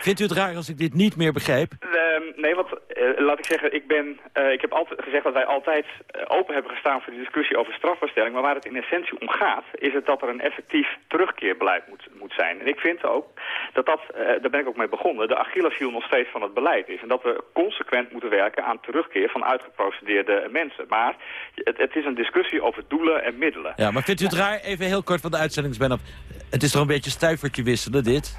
S21: Vindt u het raar als ik dit niet meer begrijp?
S38: Uh, nee, want uh, laat ik zeggen, ik, ben, uh, ik heb altijd gezegd dat wij altijd eh, open hebben gestaan voor de discussie over strafbaarstelling. Maar waar het in essentie om gaat, is het dat er een effectief terugkeerbeleid moet, moet zijn. En ik vind ook dat dat, daar ben ik ook mee begonnen, de Achilleshiel nog steeds van het beleid is. En dat we consequent moeten werken aan terugkeer van uitgeprocedeerde mensen. Maar het, het is een discussie over doelen en middelen.
S21: Ja, maar vindt u het raar, even heel kort van de uitzending. Het is toch een beetje stuivertje wisselen, dit?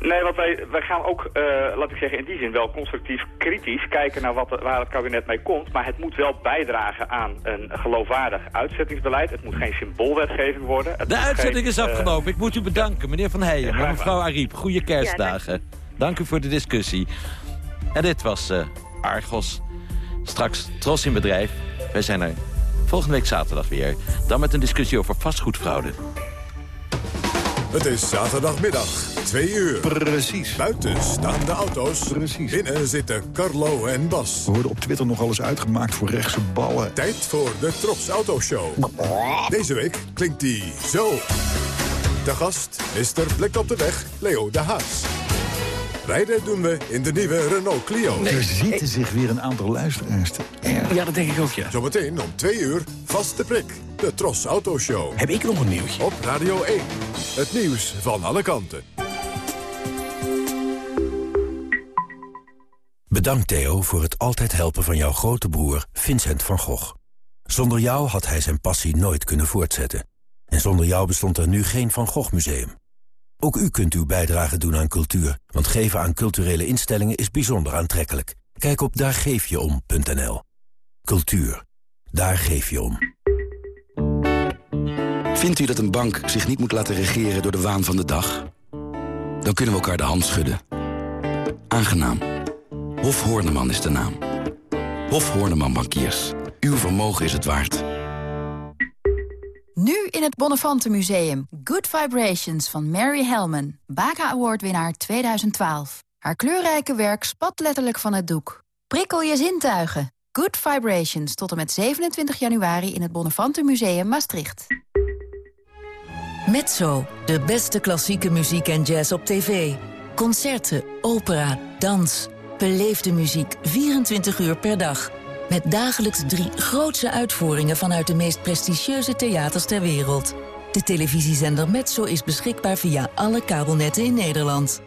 S38: Nee, want wij, wij gaan ook, uh, laat ik zeggen, in die zin wel constructief kritisch kijken naar wat, waar het kabinet mee komt. Maar het moet wel bijdragen aan een geloofwaardig uitzettingsbeleid. Het moet geen symboolwetgeving worden.
S21: de uitzetting is afgelopen. Ik moet u bedanken, meneer Van Heijen. Ja, mevrouw Ariep, goede kerstdagen. dank. u voor de discussie. En dit was uh, Argos. Straks Tros in Bedrijf. Wij zijn er volgende week zaterdag weer. Dan met een discussie over vastgoedfraude.
S40: Het is zaterdagmiddag, 2 uur.
S41: Precies.
S40: Buiten staan de auto's.
S41: Precies.
S40: Binnen zitten Carlo en Bas.
S41: We worden op Twitter nog alles uitgemaakt voor rechtse ballen.
S40: Tijd voor de Tros Autoshow. Deze week klinkt die zo. De gast, Mr. Blik op de weg, Leo de Haas. Rijden doen we in de nieuwe Renault Clio.
S41: er zitten zich weer een aantal luisteraars te
S21: Ja, dat denk ik ook, ja.
S40: Zometeen om twee uur, vaste prik. De Tros Autoshow.
S41: Heb ik nog een nieuwtje?
S40: Op Radio 1. Het nieuws van alle kanten.
S42: Bedankt Theo voor het altijd helpen van jouw grote broer Vincent van Gogh. Zonder jou had hij zijn passie nooit kunnen voortzetten. En zonder jou bestond er nu geen Van Gogh Museum. Ook u kunt uw bijdrage doen aan cultuur, want geven aan culturele instellingen is bijzonder aantrekkelijk. Kijk op daargeefjeom.nl. Cultuur. Daar geef je om.
S43: Vindt u dat een bank zich niet moet laten regeren door de waan van de dag? Dan kunnen we elkaar de hand schudden. Aangenaam. Hof Horneman is de naam. Hof Horneman Bankiers. Uw vermogen is het waard.
S44: Nu in het Bonnefante Museum. Good Vibrations van Mary Hellman. Baca Award winnaar 2012. Haar kleurrijke werk spat letterlijk van het doek. Prikkel je zintuigen. Good Vibrations tot en met 27 januari in het Bonnefante Museum Maastricht.
S45: Mezzo, de beste klassieke muziek en jazz op tv. Concerten, opera, dans. Beleefde muziek 24 uur per dag. Met dagelijks drie grootse uitvoeringen vanuit de meest prestigieuze theaters ter wereld. De televisiezender Metso is beschikbaar via alle kabelnetten in Nederland.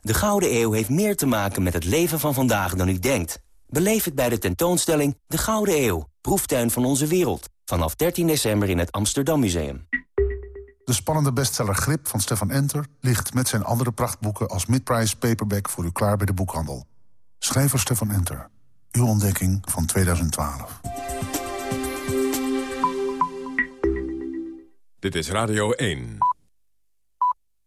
S46: De Gouden Eeuw heeft meer te maken met het leven van vandaag dan u denkt. Beleef het bij de tentoonstelling De Gouden Eeuw, proeftuin van onze wereld. Vanaf 13 december in het Amsterdam Museum.
S47: De spannende bestseller Grip van Stefan Enter ligt met zijn andere prachtboeken als midprice paperback voor u klaar bij de boekhandel. Schrijver Stefan Enter. Uw ontdekking van 2012.
S40: Dit is Radio 1.